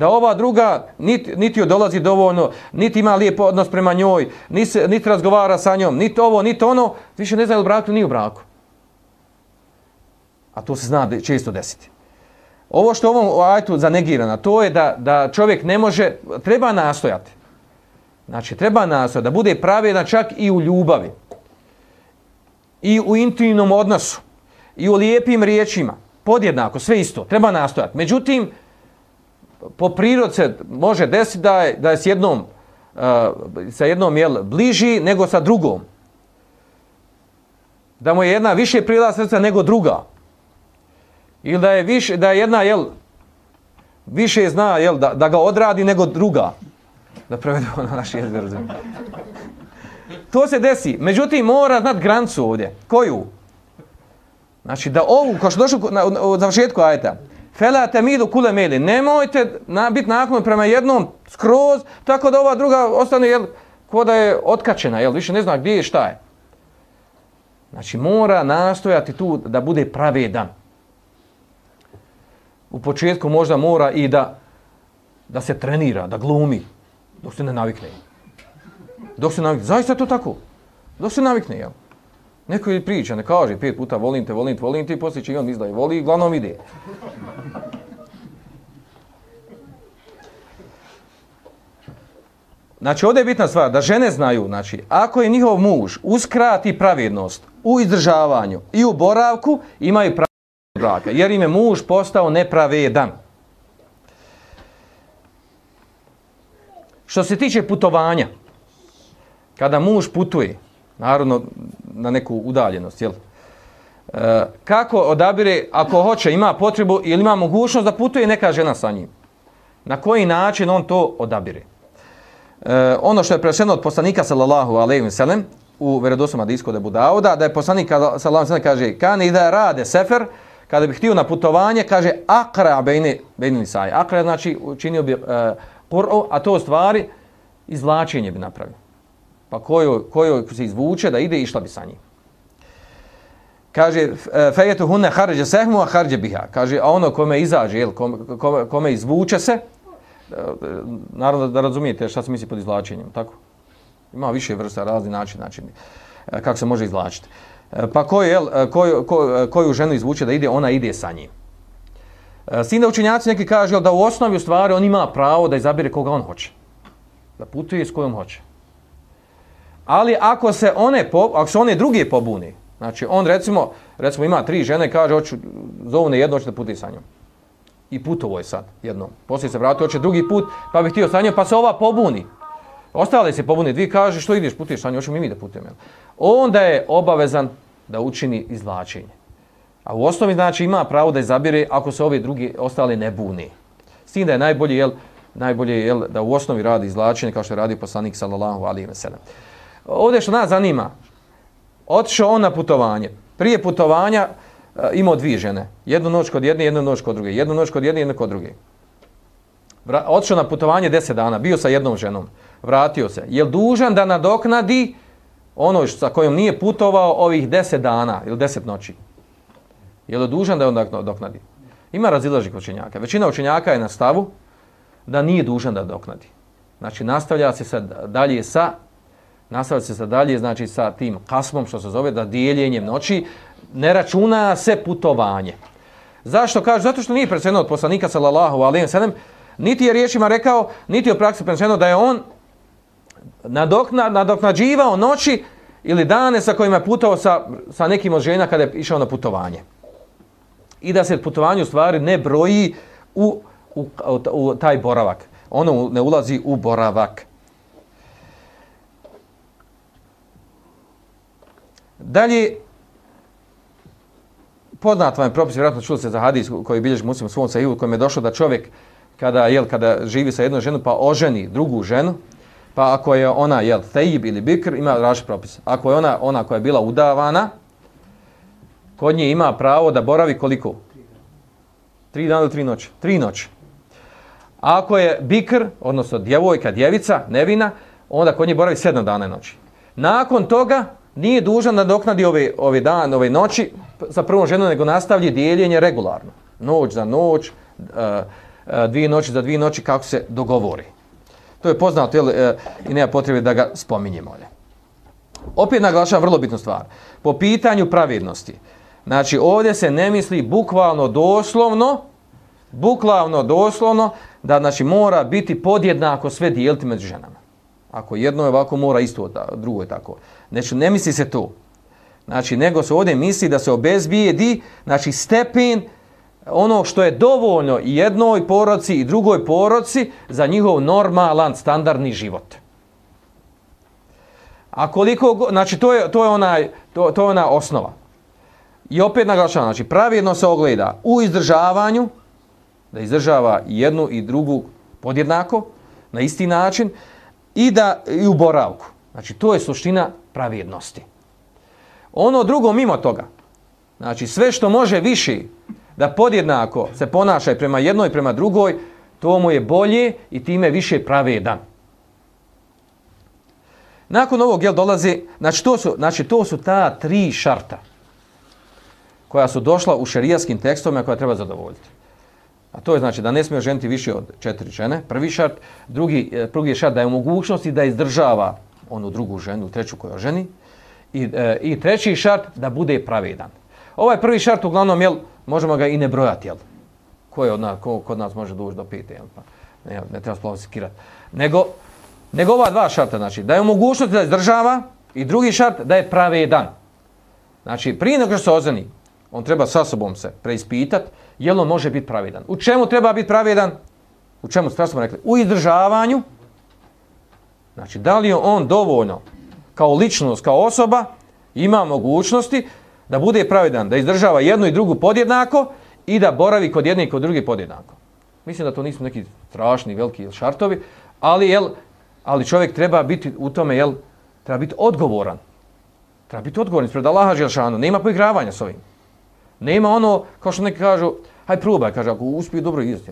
da ova druga niti, niti joj dolazi dovoljno, niti ima lijep odnos prema njoj, niti, niti razgovara sa njom, niti ovo, niti ono, više ne zna je u braku, nije u braku. A to se zna često desiti. Ovo što ovom ajtu zanegirano, to je da, da čovjek ne može, treba nastojati. Znači, treba nastojati da bude pravedan čak i u ljubavi. I u intimnom odnosu i u lijepim riječima, podjednako, sve isto, treba nastojati. Međutim, po prirod se može desiti da je, da je s jednom, uh, sa jednom jel, bliži nego sa drugom. Da mu je jedna više prilaz srca nego druga. Ili da je, više, da je jedna jel, više zna jel, da, da ga odradi nego druga. Da prevedemo na naš jezik. To se desi. Međutim, mora znat grancu ovdje. Koju? Znači da ovu, kao što došlo na, u završetku ajeta, fela temidu kule meli, nemojte na, biti naklon prema jednom skroz, tako da ova druga ostane, jel, ko da je otkačena, jel, više ne zna gdje je, šta je. Znači mora nastojati tu da bude pravedan. U početku možda mora i da da se trenira, da glumi, dok se ne navikne. Dok se navikne. Zaista to tako. Dok se navikne, jel? Neko je priča, ne kaže pet puta volim te, volim te, volim te i poslije će i on izdaje voli i glavnom ide. Znači, ovdje je bitna stvar, da žene znaju, znači, ako je njihov muž uskrati pravednost u izdržavanju i u boravku, imaju pravednost braka, jer im je muž postao nepravedan. Što se tiče putovanja, kada muž putuje, naravno na neku udaljenost, jel? E, kako odabire, ako hoće, ima potrebu ili ima mogućnost da putuje neka žena sa njim? Na koji način on to odabire? E, ono što je prešeno od poslanika sallallahu alejhi ve sellem u verodostojnom hadisu da Budauda da je poslanik sallallahu alejhi ve sellem kaže kan ida rade sefer kada bi htio na putovanje kaže akra bejne bejne sai akra znači učinio bi e, Kur'u a to stvari izvlačenje bi napravio pa kojoj, kojoj se izvuče da ide išla bi sa njim. kaže e, fejetu hunne harđe sehmu a harđe biha. Kaže, a ono kome izađe, jel, kome, kome, kome izvuče se, e, naravno da razumijete šta se misli pod izvlačenjem, tako? Ima više vrsta, razni način, način e, kako se može izvlačiti. Pa koju, jel, koju, koju, koju ženu izvuče da ide, ona ide sa njim. S tim da učenjaci neki kažu da u osnovi u stvari on ima pravo da izabire koga on hoće. Da putuje s kojom hoće. Ali ako se one, ako se one druge pobuni, znači on recimo, recimo ima tri žene kaže hoću, zovne jedno, hoću da puti sa njom. I putovo je sad jednom. Poslije se vrati, hoće drugi put, pa bih htio sa njom, pa se ova pobuni. Ostale se pobuni, dvi kaže što ideš, putuješ sa njom, hoćemo mi mi da putujem. Jel? Onda je obavezan da učini izvlačenje. A u osnovi znači ima pravo da izabire ako se ove drugi ostale ne bune. S tim da je najbolje, jel, najbolje jel, da u osnovi radi izvlačenje kao što je radio poslanik sallallahu alaihi wa sallam. Ovdje što nas zanima, otišao on na putovanje. Prije putovanja uh, imao dvije žene. Jednu noć kod jedne, jednu noć kod druge. Jednu noć kod jedne, jednu kod druge. Otišao na putovanje deset dana, bio sa jednom ženom. Vratio se. Je dužan da nadoknadi ono sa kojom nije putovao ovih deset dana ili deset noći? Je li dužan da je on doknadi? Ima razilaži učenjaka. Većina učenjaka je na stavu da nije dužan da doknadi. Znači, nastavlja se sad dalje sa nastavlja se sa dalje, znači sa tim kasmom, što se zove, da dijeljenjem noći, ne računa se putovanje. Zašto kaže? Zato što nije predsjedno od poslanika, sallallahu alaihi wa sallam, niti je riječima rekao, niti je u praksi predsjedno da je on nadokna, nadoknađivao noći ili dane sa kojima je putao sa, sa nekim od žena kada je išao na putovanje i da se putovanje u stvari ne broji u, u, u, u taj boravak. Ono ne ulazi u boravak. Dalje, poznat vam je propis, vjerojatno čuli se za hadis koji bilježi muslim u svom sahivu, kojem je došlo da čovjek kada, jel, kada živi sa jednom ženom pa oženi drugu ženu, pa ako je ona jel, tejib ili bikr, ima različit propis. Ako je ona, ona koja je bila udavana, kod nje ima pravo da boravi koliko? Tri dana ili tri noći? Tri noći. Ako je bikr, odnosno djevojka, djevica, nevina, onda kod nje boravi sedam dana i noći. Nakon toga nije dužan da doknadi ove, ove dan, ove noći sa prvom ženom, nego nastavlji dijeljenje regularno. Noć za noć, e, e, dvije noći za dvije noći, kako se dogovori. To je poznato jel, e, i nema potrebe da ga spominjemo. Opet naglašavam vrlo bitnu stvar. Po pitanju pravidnosti, Znači, ovdje se ne misli bukvalno doslovno, bukvalno doslovno, da znači, mora biti podjednako sve dijeliti među ženama. Ako jedno je ovako, mora isto, drugo je tako. Znači, ne misli se to. Znači, nego se ovdje misli da se obezbijedi, znači, stepen ono što je dovoljno i jednoj poroci i drugoj poroci za njihov normalan, standardni život. A koliko, znači, to je, to je, onaj, to, to je ona osnova. I opet naglašavam, znači pravilno se ogleda u izdržavanju, da izdržava jednu i drugu podjednako, na isti način, i da i u boravku. Znači to je suština pravednosti. Ono drugo mimo toga, znači sve što može više da podjednako se ponaša prema jednoj i prema drugoj, to mu je bolje i time više pravedan. Nakon ovog jel dolazi, znači to su, znači to su ta tri šarta koja su došla u šerijaskim tekstovima koja treba zadovoljiti. A to je znači da ne smije ženiti više od četiri žene. Prvi šart, drugi, eh, drugi šart da je u mogućnosti da izdržava onu drugu ženu, treću koja ženi. I, e, I treći šart da bude pravedan. Ovaj prvi šart uglavnom, jel, možemo ga i ne brojati, jel? Ko je od nas, ko kod nas može duži do pite, jel? Pa, ne, ne treba splavno sikirati. Nego, nego ova dva šarta, znači, da je mogućnost da izdržava i drugi šart da je pravedan. Znači, prije nego što se ozeni, on treba sa sobom se preispitat, jel on može biti pravedan. U čemu treba biti pravedan? U čemu smo rekli? U izdržavanju. Znači, da li je on dovoljno kao ličnost, kao osoba, ima mogućnosti da bude pravedan, da izdržava jednu i drugu podjednako i da boravi kod jedne i kod druge podjednako. Mislim da to nisu neki strašni, veliki šartovi, ali, jel, ali čovjek treba biti u tome, jel, treba biti odgovoran. Treba biti odgovoran ispred Allaha Želšanu. Nema poigravanja s ovim. Nema ono, kao što neki kažu, haj probaj, kaže, ako uspije, dobro jesti.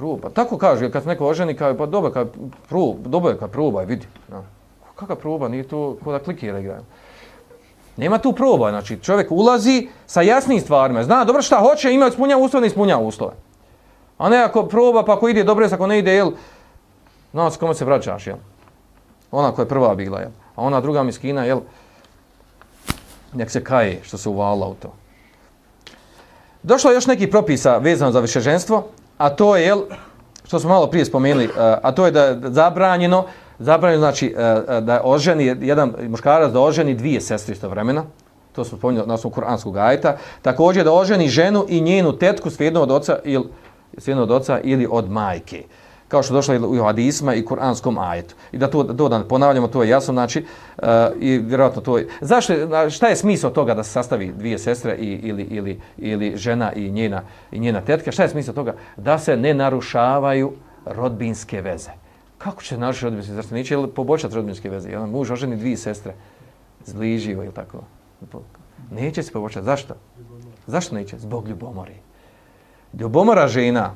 Proba. Tako kaže, kad se neko oženi, kaže, pa dobro, kad proba, dobro je kad probaj, vidi. Ja. Kaka proba, nije to, ko da klikira igraju. Nema tu proba, znači čovjek ulazi sa jasnim stvarima, zna dobro šta hoće, ima ispunja uslove, ne ispunja uslove. A ne ako proba, pa ako ide dobro, ako ne ide, jel, zna se kome se vraćaš, jel? Ona koja je prva bila, jel? A ona druga miskina, jel, nek se kaje što se uvala u to. Došlo je još neki propisa vezano za višeženstvo, a to je, jel, što smo malo prije spomenuli, e, a to je da je zabranjeno, zabranjeno znači e, e, da oženi jedan muškarac da oženi dvije sestre isto vremena, to smo spomenuli na osnovu kuranskog ajta, također da oženi ženu i njenu tetku s od oca ili s od oca ili od majke kao što došlo u hadisma i kuranskom ajetu. I da to dodan ponavljamo, to je jasno, znači, uh, i vjerojatno to je... Zašto, šta je smisao toga da se sastavi dvije sestre i, ili, ili, ili žena i njena, i njena tetka? Šta je smisao toga? Da se ne narušavaju rodbinske veze. Kako će narušiti rodbinske veze? Neće li poboljšati rodbinske veze? Jedan muž oženi dvije sestre, zbližio ili tako. Neće se poboljšati. Zašto? Zašto neće? Zbog ljubomori. Ljubomora žena,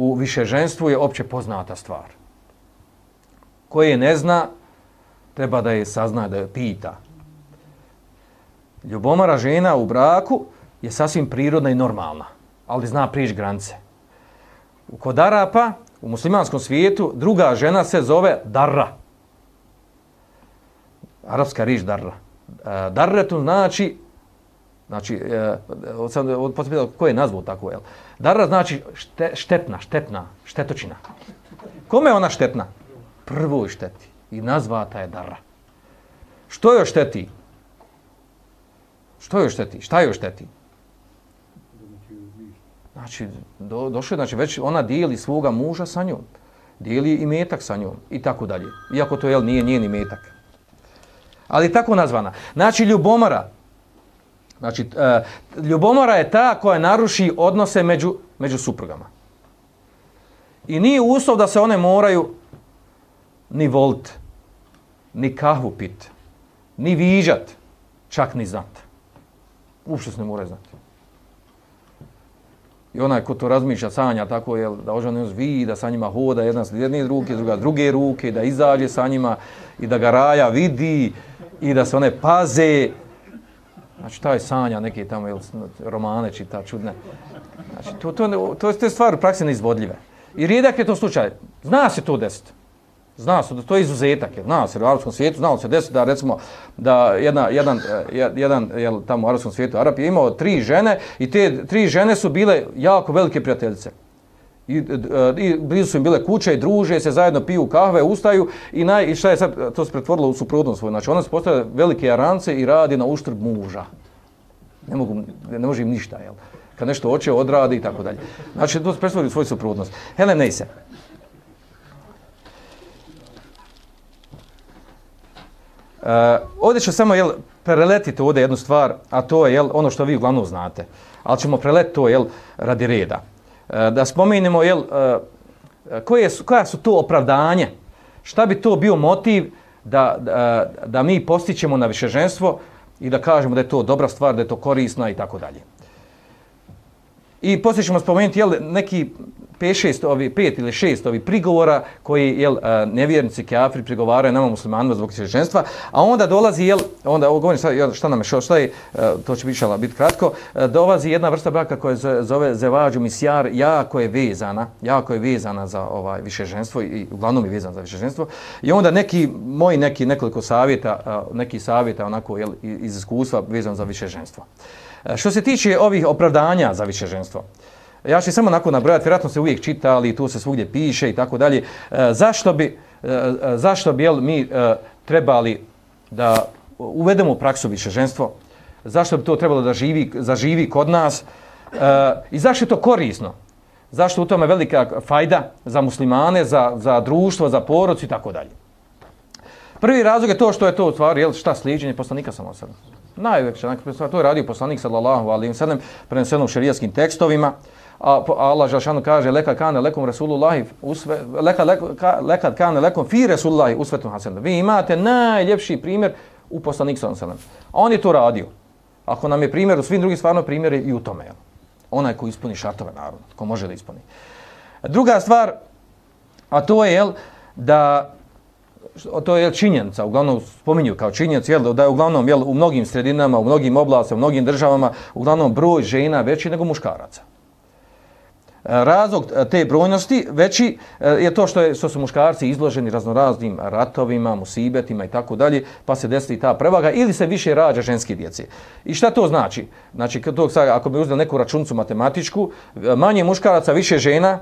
u višeženstvu je opće poznata stvar. Koje ne zna, treba da je sazna, da je pita. Ljubomara žena u braku je sasvim prirodna i normalna, ali zna priš granice. U kod Arapa, u muslimanskom svijetu, druga žena se zove Darra. Arapska riž Darra. E, Darretun to znači, znači, e, od, sam, od, ko je nazvao tako, jel? Darra znači šte, štetna, štetna, štetočina. Kome je ona štetna? Prvoj šteti. I nazvata je Darra. Što joj šteti? Što joj šteti? Šta joj šteti? Znači, do, došlo je, znači, već ona dijeli svoga muža sa njom. Dijeli i metak sa njom. I tako dalje. Iako to, jel, nije njeni metak. Ali tako nazvana. Znači, ljubomara, Znači, e, ljubomora je ta koja naruši odnose među, među suprugama. I nije uslov da se one moraju ni volt, ni kahvu pit, ni viđat, čak ni znat. Uopšte se ne moraju znati. I onaj ko to razmišlja, sanja tako je, da ožan ne zvi, da sa njima hoda jedna s jedne ruke, druga s druge ruke, da izađe sa njima i da ga raja vidi i da se one paze, Znači, taj sanja, neke tamo ili romane čita, čudne. Znači, to, to, to, to je stvar u praksi neizvodljive. I rijedak je to slučaj. Zna se to desiti. Zna se, to je izuzetak. Je. Zna se u arapskom svijetu, znalo se desiti da, recimo, da jedna, jedan, e, jedan jel, tamo u arapskom svijetu, Arab je imao tri žene i te tri žene su bile jako velike prijateljice. I, e, i blizu su im bile kuće i druže se, zajedno piju kahve, ustaju i, naj, i šta je sad, to se pretvorilo u suprotnost svoju. Znači, ona se postavlja velike arance i radi na uštrb muža. Ne, mogu, ne može im ništa, jel? Kad nešto hoće, odradi i tako dalje. Znači, to se pretvorilo u svoju suprotnost. Helen Neise. Uh, ovdje ću samo jel, preletiti ovdje jednu stvar, a to je jel, ono što vi uglavnom znate. Ali ćemo preletiti to jel, radi reda. Eh, da spomenemo jel, eh, koje su, koja su to opravdanje, šta bi to bio motiv da, da, da mi postićemo na višeženstvo i da kažemo da je to dobra stvar, da je to korisna i tako dalje. I poslije ćemo spomenuti jel, neki 5, 6, ovi, 5 ili 6 ovi prigovora koji jel, nevjernici kafiri prigovaraju nama muslimanima zbog svježenstva, a onda dolazi, jel, onda ovo govorim šta, šta nam je što, šta je, to će biti, biti kratko, dolazi jedna vrsta braka koja se zove zevađu misjar, jako je vezana, jako je vezana za ovaj višeženstvo i uglavnom je vezana za višeženstvo. I onda neki, moji neki nekoliko savjeta, neki savjeta onako jel, iz iskustva vezan za višeženstvo. Što se tiče ovih opravdanja za višeženstvo, Ja ću samo nakon nabrojati, vjerojatno se uvijek čita, ali tu se svugdje piše i tako dalje. E, zašto bi, e, e, zašto bi jel, mi e, trebali da uvedemo u praksu višeženstvo? Zašto bi to trebalo da živi, zaživi kod nas? I zašto je to korisno? Zašto u tome velika fajda za muslimane, za, za društvo, za porodcu i tako dalje? Prvi razlog je to što je to u stvari, jel, šta sliđenje poslanika samo sada. Najveće, to je radio poslanik sallallahu alaihi sallam, preneseno u šerijaskim tekstovima a Allah dželle kaže leka kana lekum Rasulullahi usve leka leka kana lekum fi rasulullah usvetun hasan vi imate najljepši primjer u poslanik sallallahu alejhi on je to radio. Ako nam je primjer u svim drugim stvarno primjeri i u tome je onaj ko ispuni šartove naroda ko može da ispuni. Druga stvar a to je jel, da to je činjenica, uglavnom spominju kao činjenica, jel, da je uglavnom jel, u mnogim sredinama, u mnogim oblastima, u mnogim državama, uglavnom broj žena veći nego muškaraca. Razlog e, te brojnosti veći e, je to što, je, što su muškarci izloženi raznoraznim ratovima, musibetima i tako dalje, pa se desi ta prevaga ili se više rađa ženske djece. I šta to znači? Znači, to, sad, ako bi uzeli neku računcu matematičku, e, manje muškaraca, više žena,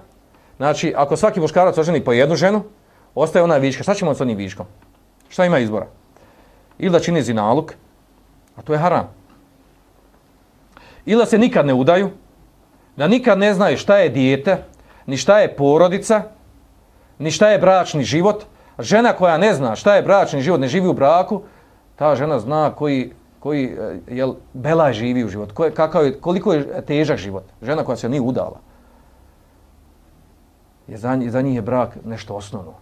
znači, ako svaki muškarac oženi po jednu ženu, ostaje ona viška. Šta ćemo s onim viškom? Šta ima izbora? Ili da čini zinalog, a to je haram. Ili da se nikad ne udaju, da nikad ne znaju šta je dijete, ni šta je porodica, ni šta je bračni život. Žena koja ne zna šta je bračni život, ne živi u braku, ta žena zna koji, koji e, jel, bela živi u život, koje, kakav je, koliko je težak život. Žena koja se nije udala. Je za, za njih je brak nešto osnovno.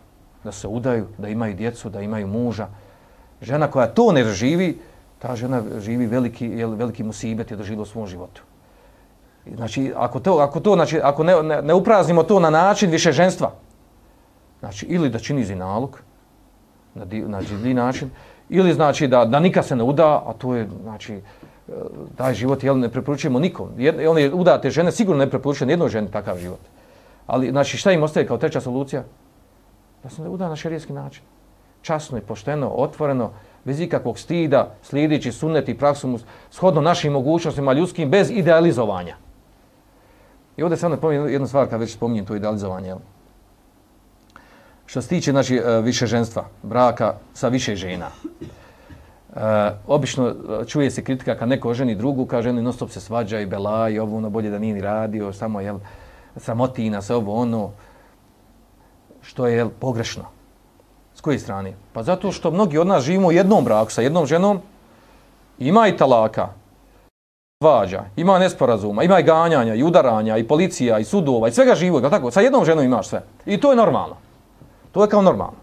Da se udaju, da imaju djecu, da imaju muža. Žena koja to ne živi, ta žena živi veliki, jel, veliki musibet je doživio u svom životu. Znači, ako to, ako to, znači, ako ne, ne, ne upraznimo to na način više ženstva, znači, ili da čini zinalog, na, di, na divlji način, ili znači da, da nikad se ne uda, a to je, znači, e, taj život, jel, ne preporučujemo nikom. Jedne, one udate žene sigurno ne preporučuju nijednoj ženi takav život. Ali, znači, šta im ostaje kao treća solucija? Da se ne uda na šerijski način. Časno i pošteno, otvoreno, bez ikakvog stida, slijedeći sunet i praksu, shodno našim mogućnostima ljudskim, bez idealizovanja. I ovdje sam napominjem jednu stvar kad već spominjem to idealizovanje. Jel? Što se tiče znači, e, više ženstva, braka sa više žena. E, obično e, čuje se kritika kad neko ženi drugu, kaže non stop se svađa i bela i ovo ono bolje da nije ni radio, samo jel, samotina se ovo ono, što je jel, pogrešno. S koje strane? Pa zato što mnogi od nas živimo u jednom braku sa jednom ženom, ima i talaka, svađa, ima nesporazuma, ima i ganjanja, i udaranja, i policija, i sudova, i svega živog, tako? Sa jednom ženom imaš sve. I to je normalno. To je kao normalno.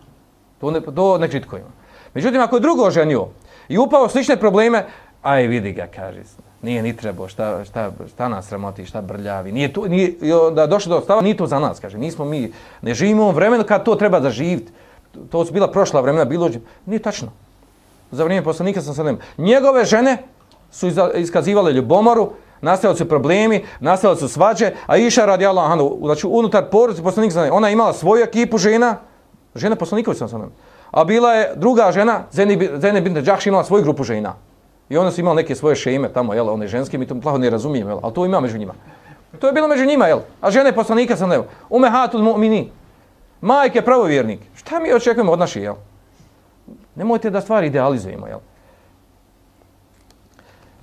To ne, to ne čitko ima. Međutim, ako je drugo ženio i upao slične probleme, aj vidi ga, kaže, nije ni trebao, šta, šta, šta nas sramoti, šta brljavi, nije to, nije, da došlo do stava, nije to za nas, kaže, nismo mi, ne živimo u vremenu kad to treba da živiti. To su bila prošla vremena, bilo nije tačno. Za vrijeme poslanika sam sad nema. Njegove žene, su iskazivale ljubomoru, nastavili su problemi, nastavili su svađe, a iša radi Allah, znači unutar porodice poslanika, ona imala svoju ekipu žena, žena poslanikovi sam sam a bila je druga žena, Zene Binte Džahš imala svoju grupu žena. I ona su imala neke svoje šeime tamo, jel, one ženske, mi to plaho ne razumijemo, jel, ali to ima među njima. To je bilo među njima, jel, a žene poslanika sam evo, umehatul mu'mini, majke pravovjernik, šta mi očekujemo od naših, jel? Nemojte da stvari idealizujemo, jel?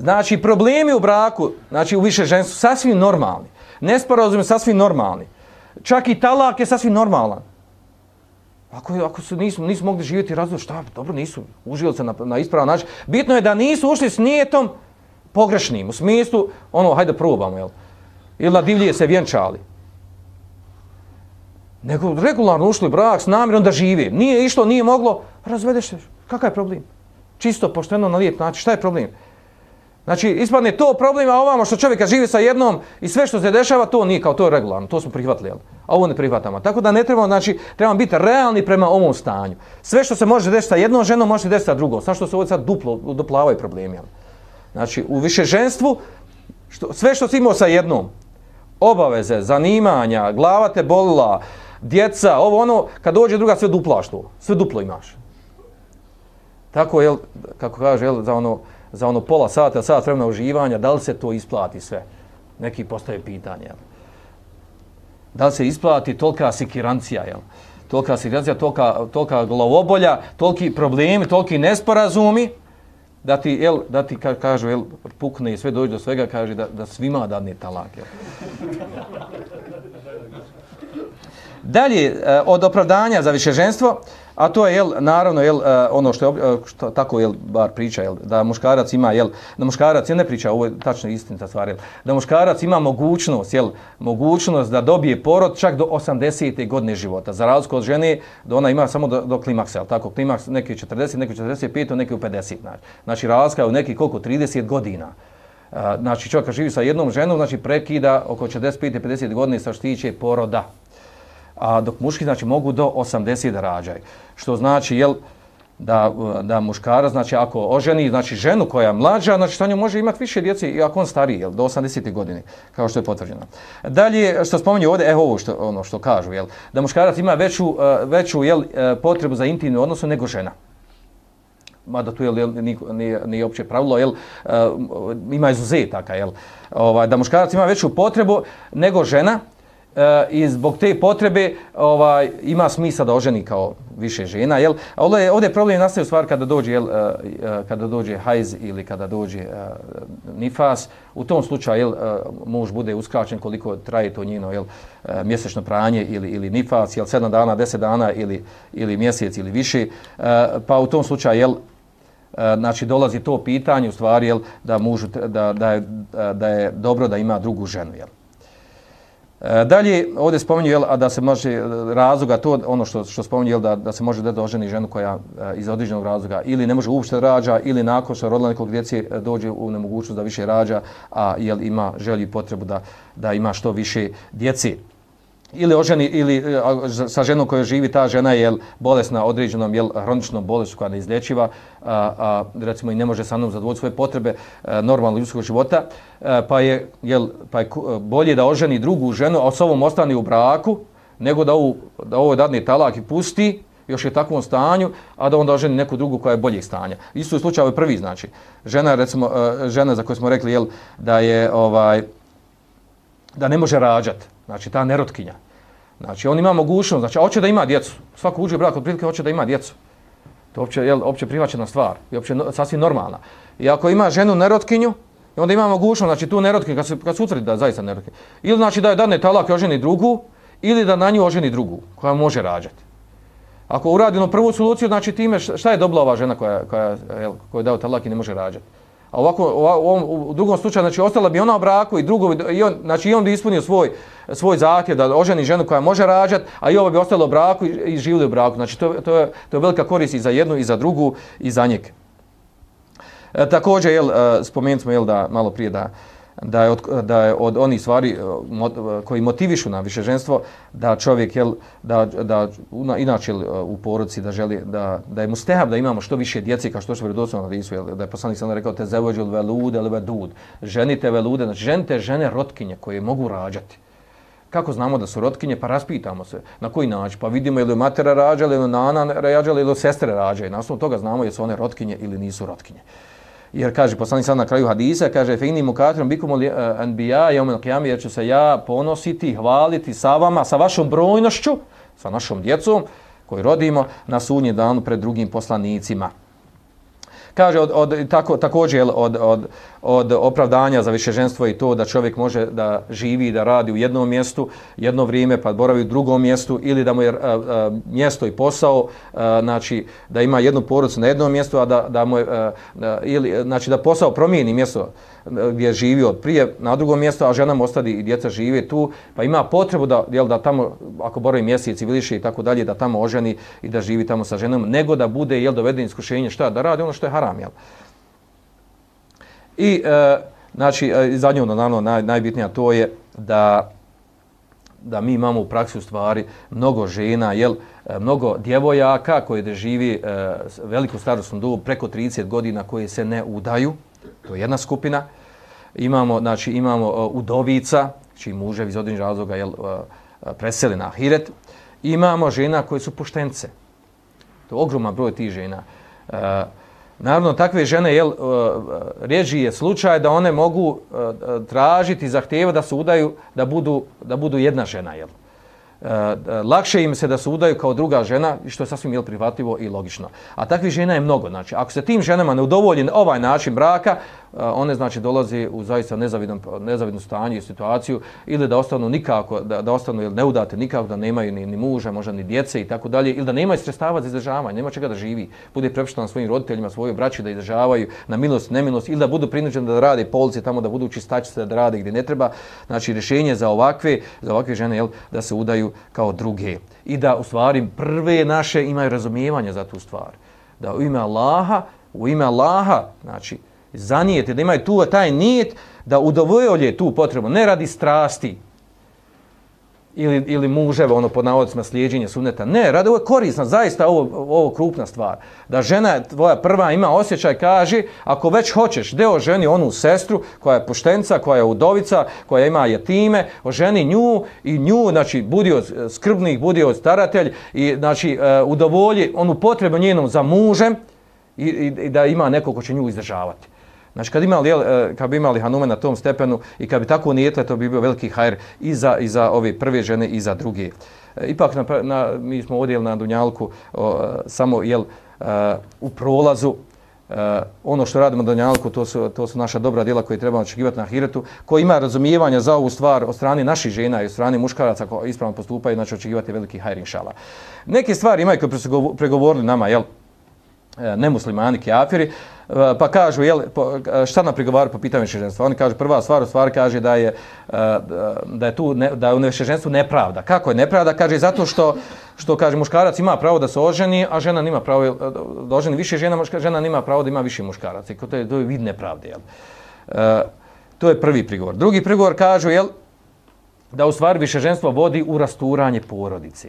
Znači, problemi u braku, znači u više ženstvu, sasvim normalni. Nesporazumi sasvim normalni. Čak i talak je sasvim normalan. Ako, ako su, nisu, nisu mogli živjeti razvoj, šta, dobro, nisu uživjeli se na, na ispravan način. Bitno je da nisu ušli s nijetom pogrešnim, u smislu, ono, hajde probamo, jel? Ili na divlje se vjenčali. Nego regularno ušli brak s namjerom da žive. Nije išlo, nije moglo, razvedeš se. Kakav je problem? Čisto, pošteno, na lijep način. Šta je problem? Znači, ispadne to problema ovamo što čovjeka živi sa jednom i sve što se dešava, to nije kao to je regularno, to smo prihvatili, a ovo ne prihvatamo. Tako da ne trebamo, znači, trebamo biti realni prema ovom stanju. Sve što se može desiti sa jednom ženom, može se desiti sa drugom. Sa što se ovdje sad duplo, duplavaju problemi. Jel? Znači, u više ženstvu, što, sve što si imao sa jednom, obaveze, zanimanja, glava te bolila, djeca, ovo ono, kad dođe druga, sve duplaš to. Sve duplo imaš. Tako, jel, kako kaže, jel, za ono, za ono pola sata, sat vremena uživanja, da li se to isplati sve? Neki postaje pitanje. Jel? Da li se isplati tolika sikirancija, jel? Tolika sikirancija, tolika, tolika glavobolja, toliki problemi, toliki nesporazumi, da ti, jel, da ti ka, kažu, jel, pukne i sve dođe do svega, kaže da, da svima dadne talak. Jel? Dalje, eh, od opravdanja za višeženstvo, A to je jel naravno jel e, ono što je e, što tako jel bar priča jel da muškarac ima jel da muškarac je ne priča ovo je tačno istinita stvar jel da muškarac ima mogućnost jel mogućnost da dobije porod čak do 80. godine života za razliku od žene da ona ima samo do, do klimaksa jel tako klimaks neki 40 neki 45 neki u 50 znači znači razlika je u neki koliko 30 godina e, znači čovjek živi sa jednom ženom znači prekida oko 45 50 godina sa što tiče poroda a dok muški znači mogu do 80 da rađaju. Što znači, jel, da, da muškara, znači ako oženi znači ženu koja je mlađa, znači sa njom može imati više djece i ako on stariji, jel, do 80. godine, kao što je potvrđeno. Dalje, što spominju ovdje, evo ovo što, ono što kažu, jel, da muškarac ima veću, e, veću jel, e, potrebu za intimnu odnosu nego žena mada tu jel nije, nije opće pravilo, jel, uh, ima izuzetaka, jel, ovaj, da muškarac ima veću potrebu nego žena uh, e, i zbog te potrebe ovaj, ima smisla da oženi kao više žena, jel, a ovdje, ovdje problem nastaje u stvari kada dođe, jel, e, e, kada dođe hajz ili kada dođe e, nifas, u tom slučaju, jel, e, muž bude uskraćen koliko traje to njeno, jel, mjesečno pranje ili, ili nifas, jel, 7 dana, deset dana ili, ili mjesec ili više, E, pa u tom slučaju, jel, znači dolazi to pitanje u stvari jel, da, mužu, da, da, je, da je dobro da ima drugu ženu. Jel. E, dalje, ovdje spominju, jel, a da se može e, razloga, to ono što, što spominju, jel, da, da se može da oženi ženu koja e, iz određenog razloga ili ne može uopšte rađa, ili nakon što je rodila nekog djece e, dođe u nemogućnost da više rađa, a jel, ima želju i potrebu da, da ima što više djeci ili oženi ili sa ženom koja živi ta žena je bolesna određenom jel hroničnom bolešću koja ne izlječiva a, a recimo i ne može sa mnom zadovoljiti svoje potrebe e, normalnog ljudskog života a, pa je jel pa je e, bolje da oženi drugu ženu a s ovom ostane u braku nego da ovu da ovo dadne talak i pusti još je u takvom stanju, a da onda oženi neku drugu koja je boljeg stanja. Isto je slučaj ovaj prvi, znači, žena, recimo, žena za koju smo rekli, jel, da je, ovaj, da ne može rađati, znači ta nerotkinja. Znači on ima mogućnost, znači hoće da ima djecu. Svako uđe brak od prilike hoće da ima djecu. To je opće, jel, opće prihvaćena stvar i opće no, sasvim normalna. I ako ima ženu nerotkinju, i onda ima mogućnost, znači tu nerotkinju, kad se, kad se utvrdi da je zaista nerotkinju, ili znači da je dane talak i oženi drugu, ili da na nju oženi drugu, koja može rađati. Ako uradi ono prvu soluciju, znači time šta je dobila ova žena koja, koja, jel, koja je dao talak i ne može rađati. A ovako, ovom, u drugom slučaju, znači, ostala bi ona u braku i drugo, i on, znači, i on bi ispunio svoj, svoj zahtjev da oženi ženu koja može rađati, a i ovo bi ostalo u braku i, i živili u braku. Znači, to, to, je, to je velika korist i za jednu, i za drugu, i za njeg. E, također, jel, e, smo, jel, da malo prije da, da je od, da je od onih stvari eh, mot, eh, koji motivišu na višeženstvo da čovjek jel da da una, inače eh, u porodici da želi da da je mustehab da imamo što više djece kao što se vjerodostojno hadisu jel da je poslanik sam rekao te zevođul velud el vedud ženite velude znači ženite žene rotkinje koje mogu rađati Kako znamo da su rotkinje? Pa raspitamo se. Na koji način? Pa vidimo ili matera rađala, ili nana rađala, ili sestre rađaju. Na osnovu toga znamo jesu one rotkinje ili nisu rotkinje. Jer kaže poslanik sad na kraju hadisa, kaže fini mukatrom bikum uh, anbiya yawm al-qiyam jer ću se ja ponositi, hvaliti sa vama, sa vašom brojnošću, sa našom djecom koji rodimo na sudnji dan pred drugim poslanicima. Kaže od, od tako također od, od od opravdanja za višeženstvo i to da čovjek može da živi i da radi u jednom mjestu jedno vrijeme pa boravi u drugom mjestu ili da mu je a, a, mjesto i posao a, znači da ima jednu porodicu na jednom mjestu a da, da mu je a, a, ili znači da posao promijeni mjesto gdje je živio prije na drugom mjestu, a žena mu ostadi i djeca žive tu, pa ima potrebu da, jel, da tamo, ako boravi mjeseci i više i tako dalje, da tamo oženi i da živi tamo sa ženom, nego da bude jel, doveden iskušenje šta, da radi ono što je haram. Jel. I e, znači, e, zadnje ono, naravno, naj, najbitnija to je da da mi imamo u praksi u stvari mnogo žena, jel, e, mnogo djevojaka koje da živi e, veliku starostnu dobu preko 30 godina koje se ne udaju, to je jedna skupina. Imamo, znači, imamo e, udovica, znači, čiji mužev iz određenih razloga jel, e, preseli na Ahiret. Imamo žena koje su poštence. To je ogroman broj tih žena. E, naravno, takve žene, jel, rijeđi je slučaj da one mogu tražiti zahtjeva da se udaju, da budu, da budu jedna žena, jel. Lakše im se da se udaju kao druga žena, što je sasvim jel, prihvatljivo i logično. A takvih žena je mnogo. Znači, ako se tim ženama ne udovolji ovaj način braka, one znači dolazi u zaista nezavidnom nezavidno stanje i situaciju ili da ostanu nikako da, da ostanu ili neudate nikako da nemaju ni, ni muža, možda ni djece i tako dalje ili da nemaju sredstava za izdržavanje, nema čega da živi, bude prepušten svojim roditeljima, svojoj braći da izdržavaju na milost, nemilost ili da budu prinuđeni da rade policije tamo da budu čistačice da rade gdje ne treba. Znači rješenje za ovakve za ovakve žene je da se udaju kao druge i da u stvari prve naše imaju razumijevanje za tu stvar. Da u ime Allaha, u ime Allaha, znači zanijete, da imaju tu taj nijet da udovolje tu potrebu, ne radi strasti, ili, ili muževa, ono pod navodicima slijedženje suneta. Ne, radi ovo je korisno, zaista ovo, ovo krupna stvar. Da žena tvoja prva ima osjećaj, kaže, ako već hoćeš, deo ženi onu sestru koja je poštenca, koja je udovica, koja ima jetime, oženi nju i nju, znači, budi od skrbnih, budi od staratelj i, znači, e, udovolji onu potrebu njenom za mužem i, i, i da ima neko ko će nju izdržavati. Znači, kad, imali, e, kad bi imali Hanume na tom stepenu i kad bi tako nijetle, to bi bio veliki hajr i za, i za ove prve žene i za druge. E, ipak, na, na, mi smo odjeli na Dunjalku o, e, samo jel, uh, u prolazu. Uh, ono što radimo na Dunjalku, to su, to su naša dobra djela koje trebamo očekivati na Hiretu. Ko ima razumijevanja za ovu stvar od strane naših žena i od strane muškaraca koji ispravno postupaju, znači očekivati veliki hajr inšala. Neke stvari imaju koje pregovorili nama, jel, E, nemuslimani, kjafiri, e, pa kažu, jel, e, šta nam prigovaraju po pitanju vešeženstva? Oni kažu, prva stvar, stvar kaže da je, da je tu, ne, da je u vešeženstvu nepravda. Kako je nepravda? Kaže, zato što, što kaže, muškarac ima pravo da se oženi, a žena nima pravo da oženi više žena, žena nima pravo da ima više muškaraca. To je, to je vid nepravde, jel? To je prvi prigovor. Drugi prigovor kažu, jel, da u stvari višeženstvo vodi u rasturanje porodice.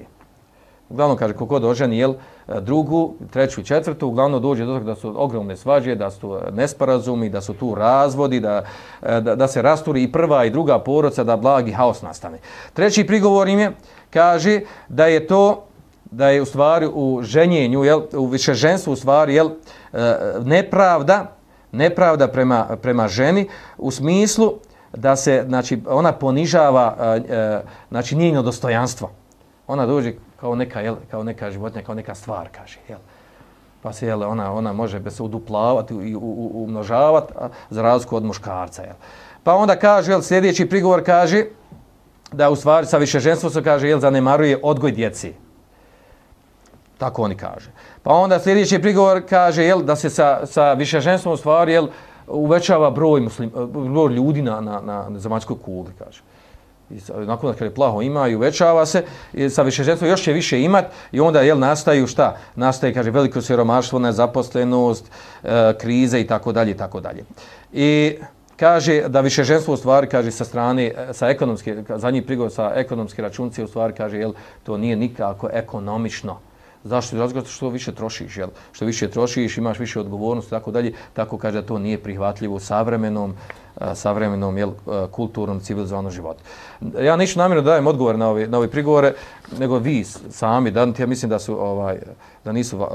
Uglavnom, kaže, kako doženi, jel, drugu, treću i četvrtu, uglavnom dođe do toga da su ogromne svađe, da su e, nesporazumi, da su tu razvodi, da, e, da, da se rasturi i prva i druga poroca, da blagi haos nastane. Treći prigovor im je, kaže, da je to, da je u stvari u ženjenju, jel, u višeženstvu u stvari, jel, e, nepravda, nepravda prema, prema ženi, u smislu da se, znači, ona ponižava, znači, njeno dostojanstvo. Ona dođe kao neka, jel, kao neka životinja, kao neka stvar, kaže. Jel. Pa se jel, ona, ona može bez se uduplavati i umnožavati za razliku od muškarca. Jel. Pa onda kaže, jel, sljedeći prigovor kaže da u stvari sa više ženstvo se kaže, jel, zanemaruje odgoj djeci. Tako oni kaže. Pa onda sljedeći prigovor kaže, jel, da se sa, sa više ženstvom u stvari, jel, uvećava broj, muslim, broj ljudi na, na, na zemaljskoj kuli, kaže i nakon kad je plaho ima i uvećava se, i sa višeženstvom još će više imat i onda jel, nastaju šta? Nastaje, kaže, veliko siromaštvo, nezaposlenost, e, krize i tako dalje i tako dalje. I kaže da višeženstvo u stvari, kaže, sa strane, e, sa ekonomske, zadnji prigovor sa ekonomske računci u stvari, kaže, jel, to nije nikako ekonomično. Zašto? Razgovor što više trošiš, jel? Što više trošiš, imaš više odgovornosti, tako dalje, tako kaže da to nije prihvatljivo u savremenom, savremenom jel, kulturnom, civilizovanom životu. Ja neću namjerno da dajem odgovor na ove, na ove prigovore, nego vi sami, da, ja mislim da su ovaj da nisu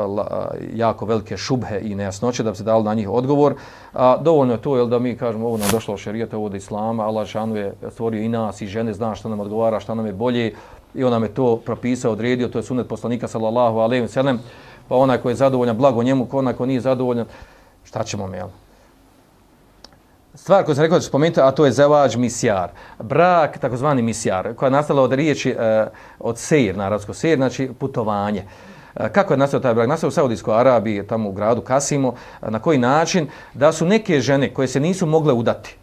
jako velike šubhe i nejasnoće da bi se dali na njih odgovor. A, dovoljno je to jel, da mi kažemo ovo nam došlo od ovo od islama, Allah šanu je stvorio i nas i žene, zna što nam odgovara, što nam je bolje i on nam je to propisao, odredio, to je sunet poslanika sallallahu alejhi ve sellem. Pa onaj ko je zadovoljan, blago njemu, ko onaj ko nije zadovoljan, šta ćemo mi, jel? Stvar koju sam rekao da ću spomenuti, a to je zevađ misjar. Brak, takozvani misjar, koja je nastala od riječi uh, od sejr, narodsko sejr, znači putovanje. E, kako je nastao taj brak? Nastao u Saudijskoj Arabiji, tamo u gradu Kasimo. E, na koji način? Da su neke žene koje se nisu mogle udati,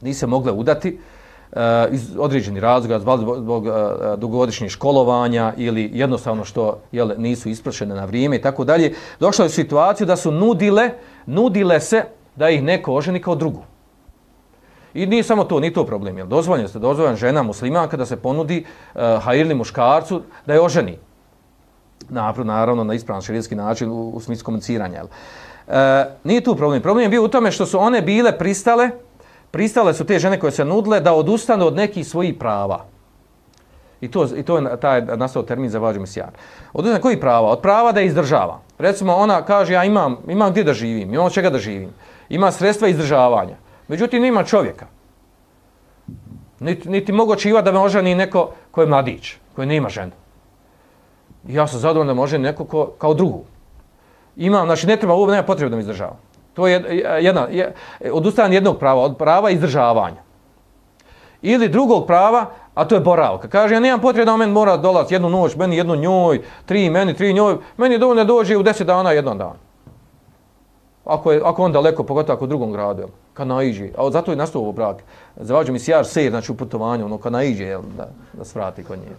nisu mogle udati, uh, Eh, iz određenih razloga, zbog, zbog eh, dugogodišnjih školovanja ili jednostavno što jel, nisu isprašene na vrijeme i tako dalje, došla je u situaciju da su nudile, nudile se da ih neko oženi kao drugu. I nije samo to, ni to problem. Jel? Dozvoljen se, dozvoljen žena muslimanka da se ponudi uh, hajirli muškarcu da je oženi. Napro, naravno, na ispravan širijski način u, u smislu komuniciranja. Uh, nije tu problem. Problem je bio u tome što su one bile pristale, pristale su te žene koje se nudle da odustanu od nekih svojih prava. I to, i to je taj nastao termin za vađu misijar. Odustanu koji prava? Od prava da izdržava. Recimo, ona kaže, ja imam, imam gdje da živim, imam od čega da živim ima sredstva izdržavanja. Međutim, nema čovjeka. Niti, niti mogu očivati da me oženi neko ko je mladić, koji nema ženu. I ja sam zadovoljno da može neko ko, kao drugu. Imam, znači ne treba, ovo nema potrebe da mi izdržava. To je jedna, je, odustavljanje jednog prava, od prava izdržavanja. Ili drugog prava, a to je boravka. Kaže, ja nemam potrebe da meni mora dolaz jednu noć, meni jednu njoj, tri meni, tri njoj. Meni je dovoljno dođe u deset dana jednom dan. ako, je, ako on daleko, pogotovo ako u drugom gradu, jel, naiđe, a zato je nastao ovo brak, zavađu mi sijar sejr, znači u putovanju, ono, kad naiđe, jel, da, da svrati kod nje.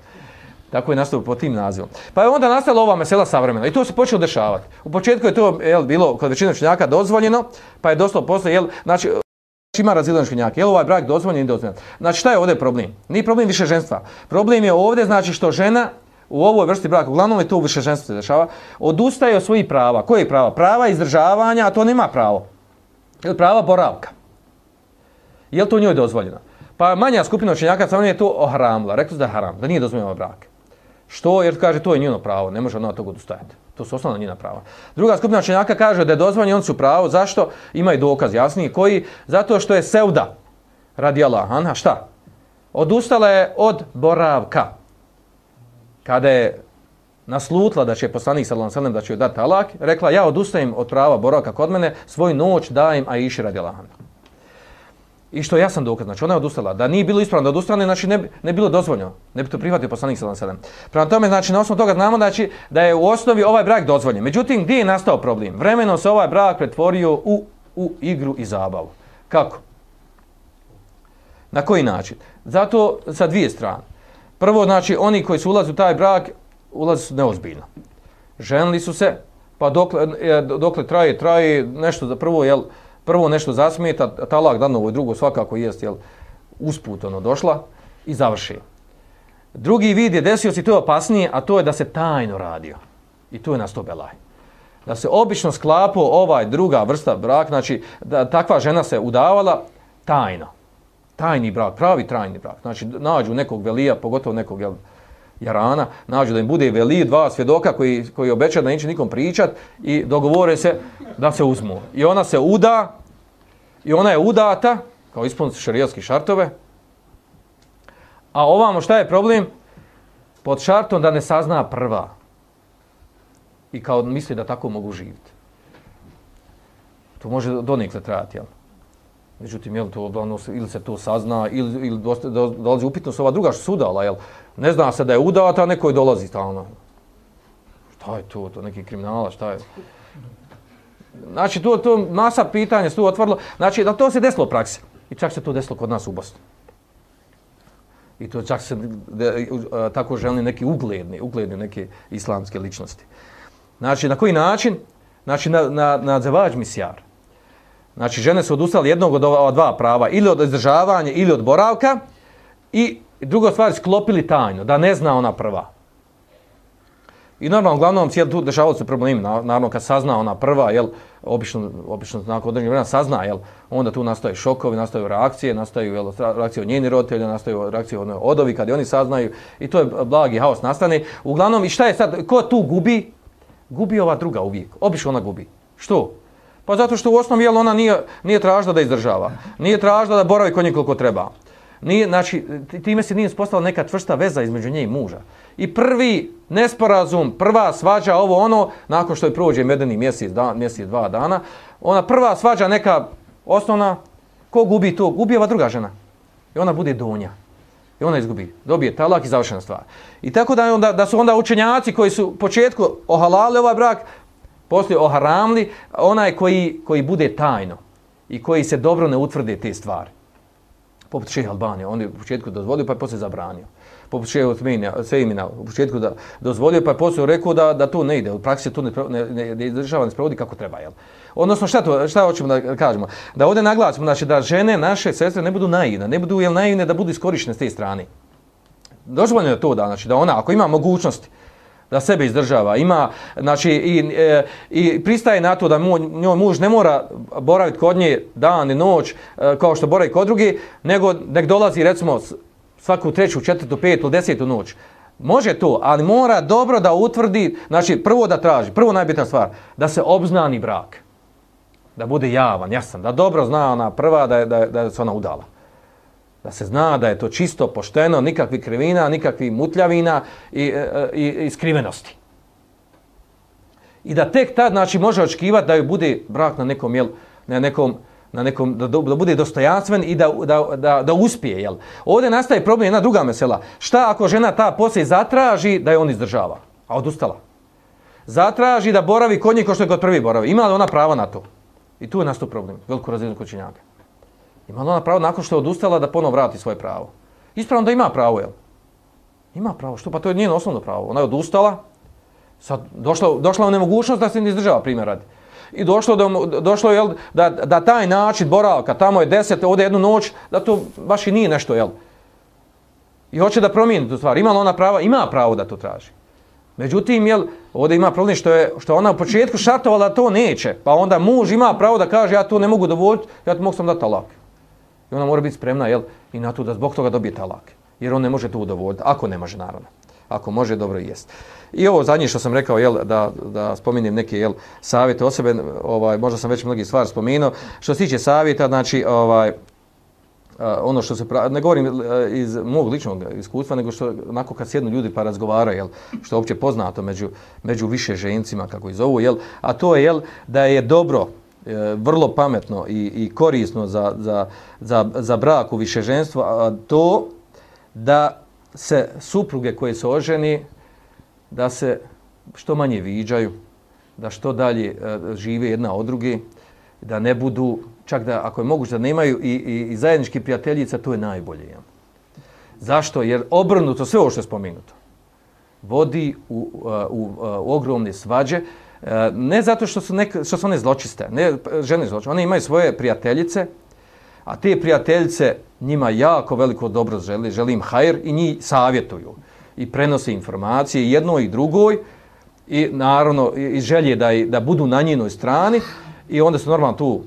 Tako je nastao po tim nazivom. Pa je onda nastala ova mesela savremena i to se počelo dešavati. U početku je to jel, bilo kod većine učenjaka dozvoljeno, pa je došlo posle, jel, znači, e, ima razilan škinjak. jel ovaj brak dozvoljen ili dozvoljen? Znači šta je ovdje problem? Nije problem više ženstva. Problem je ovdje znači što žena u ovoj vrsti braka, uglavnom je to više ženstvo se dešava, odustaje od svojih prava. Koje je prava? Prava izdržavanja, a to nema pravo. Jel prava boravka? Je li to njoj dozvoljeno? Pa manja skupina učenjaka samo je to ohramla. Rekli su da je haram, da nije dozvoljeno ovaj brak. Što? Jer kaže to je njeno pravo, ne može ona od toga odustajati. To su osnovna njena prava. Druga skupina čenjaka kaže da je dozvoljeno, on su pravo. Zašto? Ima i dokaz jasniji. Koji? Zato što je Seuda, radi Allah, Anha, šta? Odustala je od boravka. Kada je naslutla da će poslanik sallallahu alejhi da će joj dati talak, rekla ja odustajem od prava boravka kod mene, svoj noć dajem Aiši radi Allah. I što ja sam dokaz, znači ona je odustala. Da nije bilo ispravno da odustane, znači ne, ne bilo dozvoljeno. Ne bi to prihvatio poslanik sallallahu alejhi Prema tome, znači na osnovu toga znamo znači, da je u osnovi ovaj brak dozvoljen. Međutim, gdje je nastao problem? Vremeno se ovaj brak pretvorio u, u igru i zabavu. Kako? Na koji način? Zato sa dvije strane. Prvo, znači, oni koji su ulazi u taj brak, ulazi su neozbiljno. Ženili su se, pa dokle, e, dokle traje, traje nešto za prvo, jel, prvo nešto zasmeta, talak dan ovo drugo svakako jest, jel, usput ono došla i završi. Drugi vid je desio se to opasnije, a to je da se tajno radio. I to je nas to belaj. Da se obično sklapo ovaj druga vrsta brak, znači da takva žena se udavala tajno. Tajni brak, pravi tajni brak. Znači nađu nekog velija, pogotovo nekog jel, jarana, nađu da im bude veli dva svjedoka koji, koji obećaju da neće nikom pričat i dogovore se da se uzmu. I ona se uda, i ona je udata, kao ispuniti šarijatske šartove, a ovamo šta je problem? Pod šartom da ne sazna prva. I kao misli da tako mogu živjeti. To može do nekle trajati, jel? Međutim, jel to odavno, ili se to sazna, ili, ili dolazi upitnost ova druga što sudala, jel? Ne zna se da je udata, a neko je dolazi stalno. Šta je to? To neki kriminala, šta je? Znači, to, to masa pitanja se tu otvorilo. Znači, da to se desilo u praksi. I čak se to desilo kod nas u Bosni. I to čak se de, uh, e, tako želi neki ugledni, ugledni neke islamske ličnosti. Znači, na koji način? Znači, na, na, na zevađ misijar. Znači, žene su odustali jednog od ova dva prava, ili od izdržavanja, ili od boravka, i I druga stvar, sklopili tajno, da ne zna ona prva. I normalno, uglavnom, cijeli tu dešavali se problemi. Naravno, kad sazna ona prva, jel, obično, obično nakon određenja vremena sazna, jel, onda tu nastaje šokovi, nastaju reakcije, nastaju jel, reakcije od njeni roditelja, nastaju reakcije od odovi kad oni saznaju i to je blagi haos nastane. Uglavnom, i šta je sad, ko tu gubi? Gubi ova druga uvijek. Obično ona gubi. Što? Pa zato što u osnovi jel, ona nije, nije tražila da izdržava. Nije tražila da boravi kod njeg koliko treba. Nije, znači, time se nije spostala neka čvrsta veza između nje i muža. I prvi nesporazum, prva svađa, ovo ono, nakon što je prođe medeni mjesec, dan, mjesec, dva dana, ona prva svađa neka osnovna, ko gubi to? Gubi ova druga žena. I ona bude donja. I ona izgubi. Dobije talak i završena stvar. I tako da, onda, da su onda učenjaci koji su početku ohalali ovaj brak, poslije oharamli, onaj koji, koji bude tajno i koji se dobro ne utvrde te stvari. Poput šeha Albanija, on je u početku dozvolio pa je poslije zabranio poput šeha Utmina, Sejmina, u početku da dozvolio, pa je poslije rekao da, da to ne ide, u praksi to ne, ne, ne, ne država ne sprovodi kako treba, jel? Odnosno, šta, to, šta hoćemo da kažemo? Da ovdje naglasimo, znači, da žene, naše sestre, ne budu naivne, ne budu jel, naivne da budu iskorištene s te strane. Dozvoljeno je to da, znači, da ona, ako ima mogućnosti, da sebe izdržava, ima, znači, i, e, i pristaje na to da mu, njoj muž ne mora boraviti kod nje dan i noć, e, kao što boravi kod drugi, nego nek dolazi, recimo, svaku treću, četvrtu, petu, desetu noć. Može to, ali mora dobro da utvrdi, znači prvo da traži, prvo najbitna stvar, da se obznani brak. Da bude javan, jasan, da dobro zna ona prva da je, da je, da se ona udala. Da se zna da je to čisto, pošteno, nikakvi krivina, nikakvi mutljavina i, e, e, i, i skrivenosti. I da tek tad, znači, može očekivati da joj bude brak na nekom, jel, na nekom, na nekom, da, da bude dostojanstven i da, da, da, da uspije. Jel? Ovdje nastaje problem jedna druga mesela. Šta ako žena ta poslije zatraži da je on izdržava? A odustala. Zatraži da boravi kod nje ko što je kod prvi boravi. Ima li ona pravo na to? I tu je nastao problem. Veliko razinu kod činjaka. Ima li ona pravo nakon što je odustala da ponovo vrati svoje pravo? Ispravno da ima pravo, jel? Ima pravo. Što? Pa to je njeno osnovno pravo. Ona je odustala. Sad došla, došla u nemogućnost da se ne izdržava, primjer radi. i došlo, da, došlo jel, da, da taj način boravka, tamo je deset, ovdje jednu noć, da to baš i nije nešto, jel? I hoće da promijeni tu stvar. Ima ona prava? Ima pravo da to traži. Međutim, jel, ovdje ima problem što je što ona u početku šartovala da to neće, pa onda muž ima pravo da kaže ja to ne mogu dovoljiti, ja to mogu sam dati talak. I ona mora biti spremna jel, i na to da zbog toga dobije talak. Jer on ne može to udovoljiti, ako ne može naravno. Ako može, dobro jest. I ovo zadnje što sam rekao, jel, da, da spominjem neke jel, savjete osobe, ovaj, možda sam već mnogi stvari spominuo. Što se tiče savjeta, znači, ovaj, ono što se pra... ne govorim e, iz mog ličnog iskustva nego što onako kad sjednu ljudi pa razgovaraju jel što je opće poznato među među više žencima kako ih zovu jel a to je jel da je dobro E, vrlo pametno i, i korisno za, za, za, za brak u višeženstvu, a to da se supruge koje se oženi da se što manje viđaju da što dalje e, žive jedna od druge da ne budu čak da ako je moguće da nemaju i, i, i zajednički prijateljica, to je najbolje. Ja. Zašto? Jer obrnuto sve ovo što je spominuto vodi u, e, u, u, u ogromne svađe, E, ne zato što su, neke, što su one zločiste, ne žene zločiste, one imaju svoje prijateljice, a te prijateljice njima jako veliko dobro žele, želi im hajr i njih savjetuju i prenose informacije jednoj i drugoj i naravno i želje da, da budu na njenoj strani i onda su normalno tu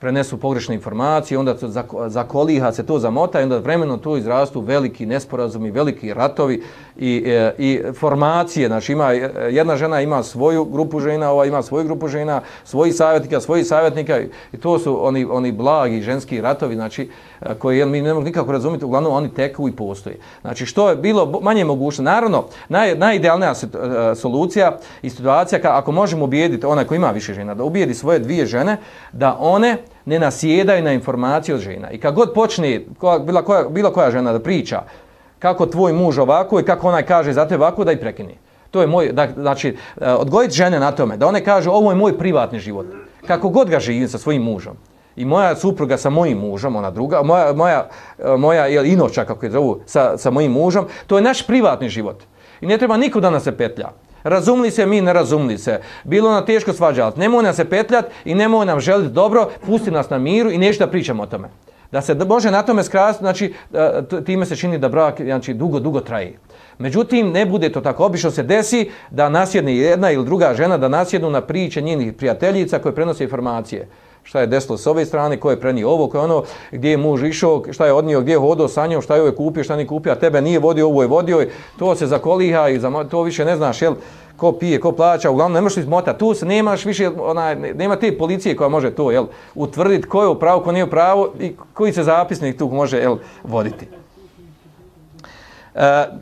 prenesu pogrešne informacije, onda to zakoliha se to zamota i onda vremeno to izrastu veliki nesporazumi, veliki ratovi i, e, i formacije. Znači ima, e, jedna žena ima svoju grupu žena, ova ima svoju grupu žena, svoji savjetnika, svoji savjetnika i to su oni, oni blagi ženski ratovi, znači e, koje mi ne mogu nikako razumjeti, uglavnom oni teku i postoje. Znači što je bilo manje mogućno, naravno, naj, najidealnija solucija i situacija, ka, ako možemo ubijediti onaj koji ima više žena, da ubijedi svoje dvije žene, da one ne nasjedaju na informacije od žena. I kad god počne koja, bila, koja, bila koja žena da priča kako tvoj muž ovako i kako onaj kaže za te ovako, da i prekini. To je moj, da, znači, e, odgojiti žene na tome, da one kažu ovo je moj privatni život. Kako god ga živim sa svojim mužom. I moja supruga sa mojim mužom, ona druga, moja, moja, e, moja je inoča, kako je zovu, sa, sa mojim mužom, to je naš privatni život. I ne treba niko da nas se petlja. Razumli se, mi ne razumli se. Bilo na teško svađati. Nemoj nam se petljati i nemoj nam želiti dobro, pusti nas na miru i nešto da pričamo o tome. Da se može na tome skrasiti, znači e, time se čini da brak znači, dugo, dugo traji. Međutim, ne bude to tako. Obično se desi da nasjedne jedna ili druga žena da nasjednu na priče njenih prijateljica koje prenose informacije šta je desilo s ove strane, ko je prenio ovo, ko je ono, gdje je muž išao, šta je odnio, gdje je hodao sa njom, šta je ovaj kupio, šta nije kupio, a tebe nije vodio, ovo je vodio, to se zakoliha i za, to više ne znaš, jel, ko pije, ko plaća, uglavnom ne možeš izmota, tu se nemaš više, onaj, nema te policije koja može to, jel, utvrditi ko je u pravu, ko nije u pravu i koji se zapisnik tu može, jel, voditi. Uh,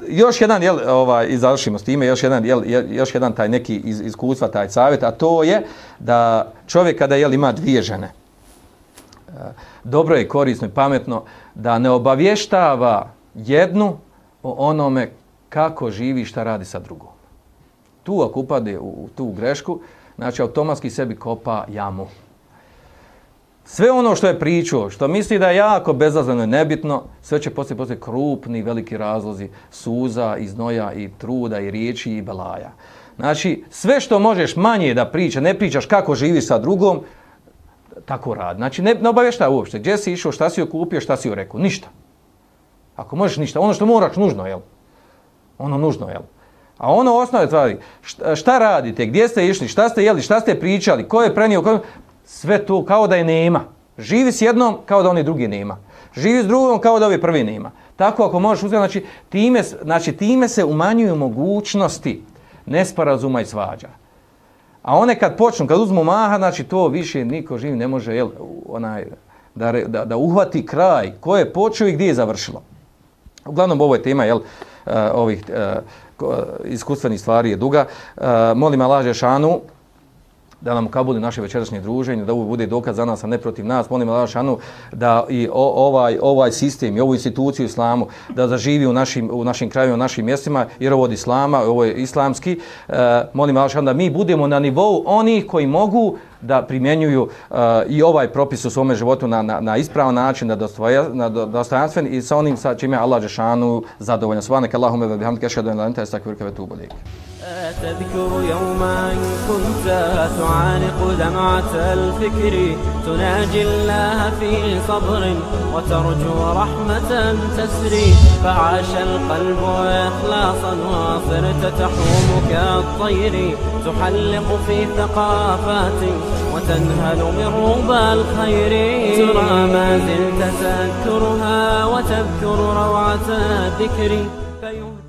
još jedan jel ovaj i završimo s time još jedan jel još jedan taj neki iz, iskustva taj savjet a to je da čovjek kada jel ima dvije žene uh, dobro je korisno i pametno da ne obavještava jednu o onome kako živi šta radi sa drugom. Tu ako upade u tu grešku znači automatski sebi kopa jamu. Sve ono što je pričao, što misli da je jako bezazleno i nebitno, sve će poslije poslije krupni, veliki razlozi suza, iznoja i truda i riječi i belaja. Znači, sve što možeš manje da priča, ne pričaš kako živiš sa drugom, tako radi. Znači, ne, ne obavješta uopšte. Gdje si išao, šta si okupio, šta si joj rekao? Ništa. Ako možeš ništa, ono što moraš nužno, jel? Ono nužno, jel? A ono osnove stvari, šta, šta radite, gdje ste išli, šta ste jeli, šta ste pričali, ko je prenio, ko sve to kao da je nema. Živi s jednom kao da oni drugi nema. Živi s drugom kao da ovi prvi nema. Tako ako možeš uzeti, znači time, znači time se umanjuju mogućnosti nesporazuma i svađa. A one kad počnu, kad uzmu maha, znači to više niko živi ne može jel, onaj, da, da, da uhvati kraj ko je počeo i gdje je završilo. Uglavnom ovo je tema jel, eh, ovih eh, eh, iskustvenih stvari je duga. Molim Allah Žešanu, da nam kabuli naše večerašnje druženje, da ovo bude dokaz za nas, a ne protiv nas. Molim Allah šanu da i ovaj, ovaj sistem i ovu instituciju islamu da zaživi u našim, u našim krajima, u našim mjestima, jer ovo je od islama, ovo je islamski. E, molim Allah šanu da mi budemo na nivou onih koji mogu da primjenjuju uh, i ovaj propis u svome životu na, na, na ispravan način, na, dostoja, na dostojanstven i sa onim sa čime Allah Žešanu zadovoljno. Svane, Allahume, ve bihamdike, šedu en lente, estakvirke, vetu تذكر يوما كنت تعانق دمعة الفكر. تناجي الله في صبر وترجو رحمة تسري فعاش القلب إخلاصا وصرت تحوم كالطير. تحلق في ثقافات وتنهل من ربى الخير. ترى ما زلت تذكرها وتذكر روعة الذكر. فيهدى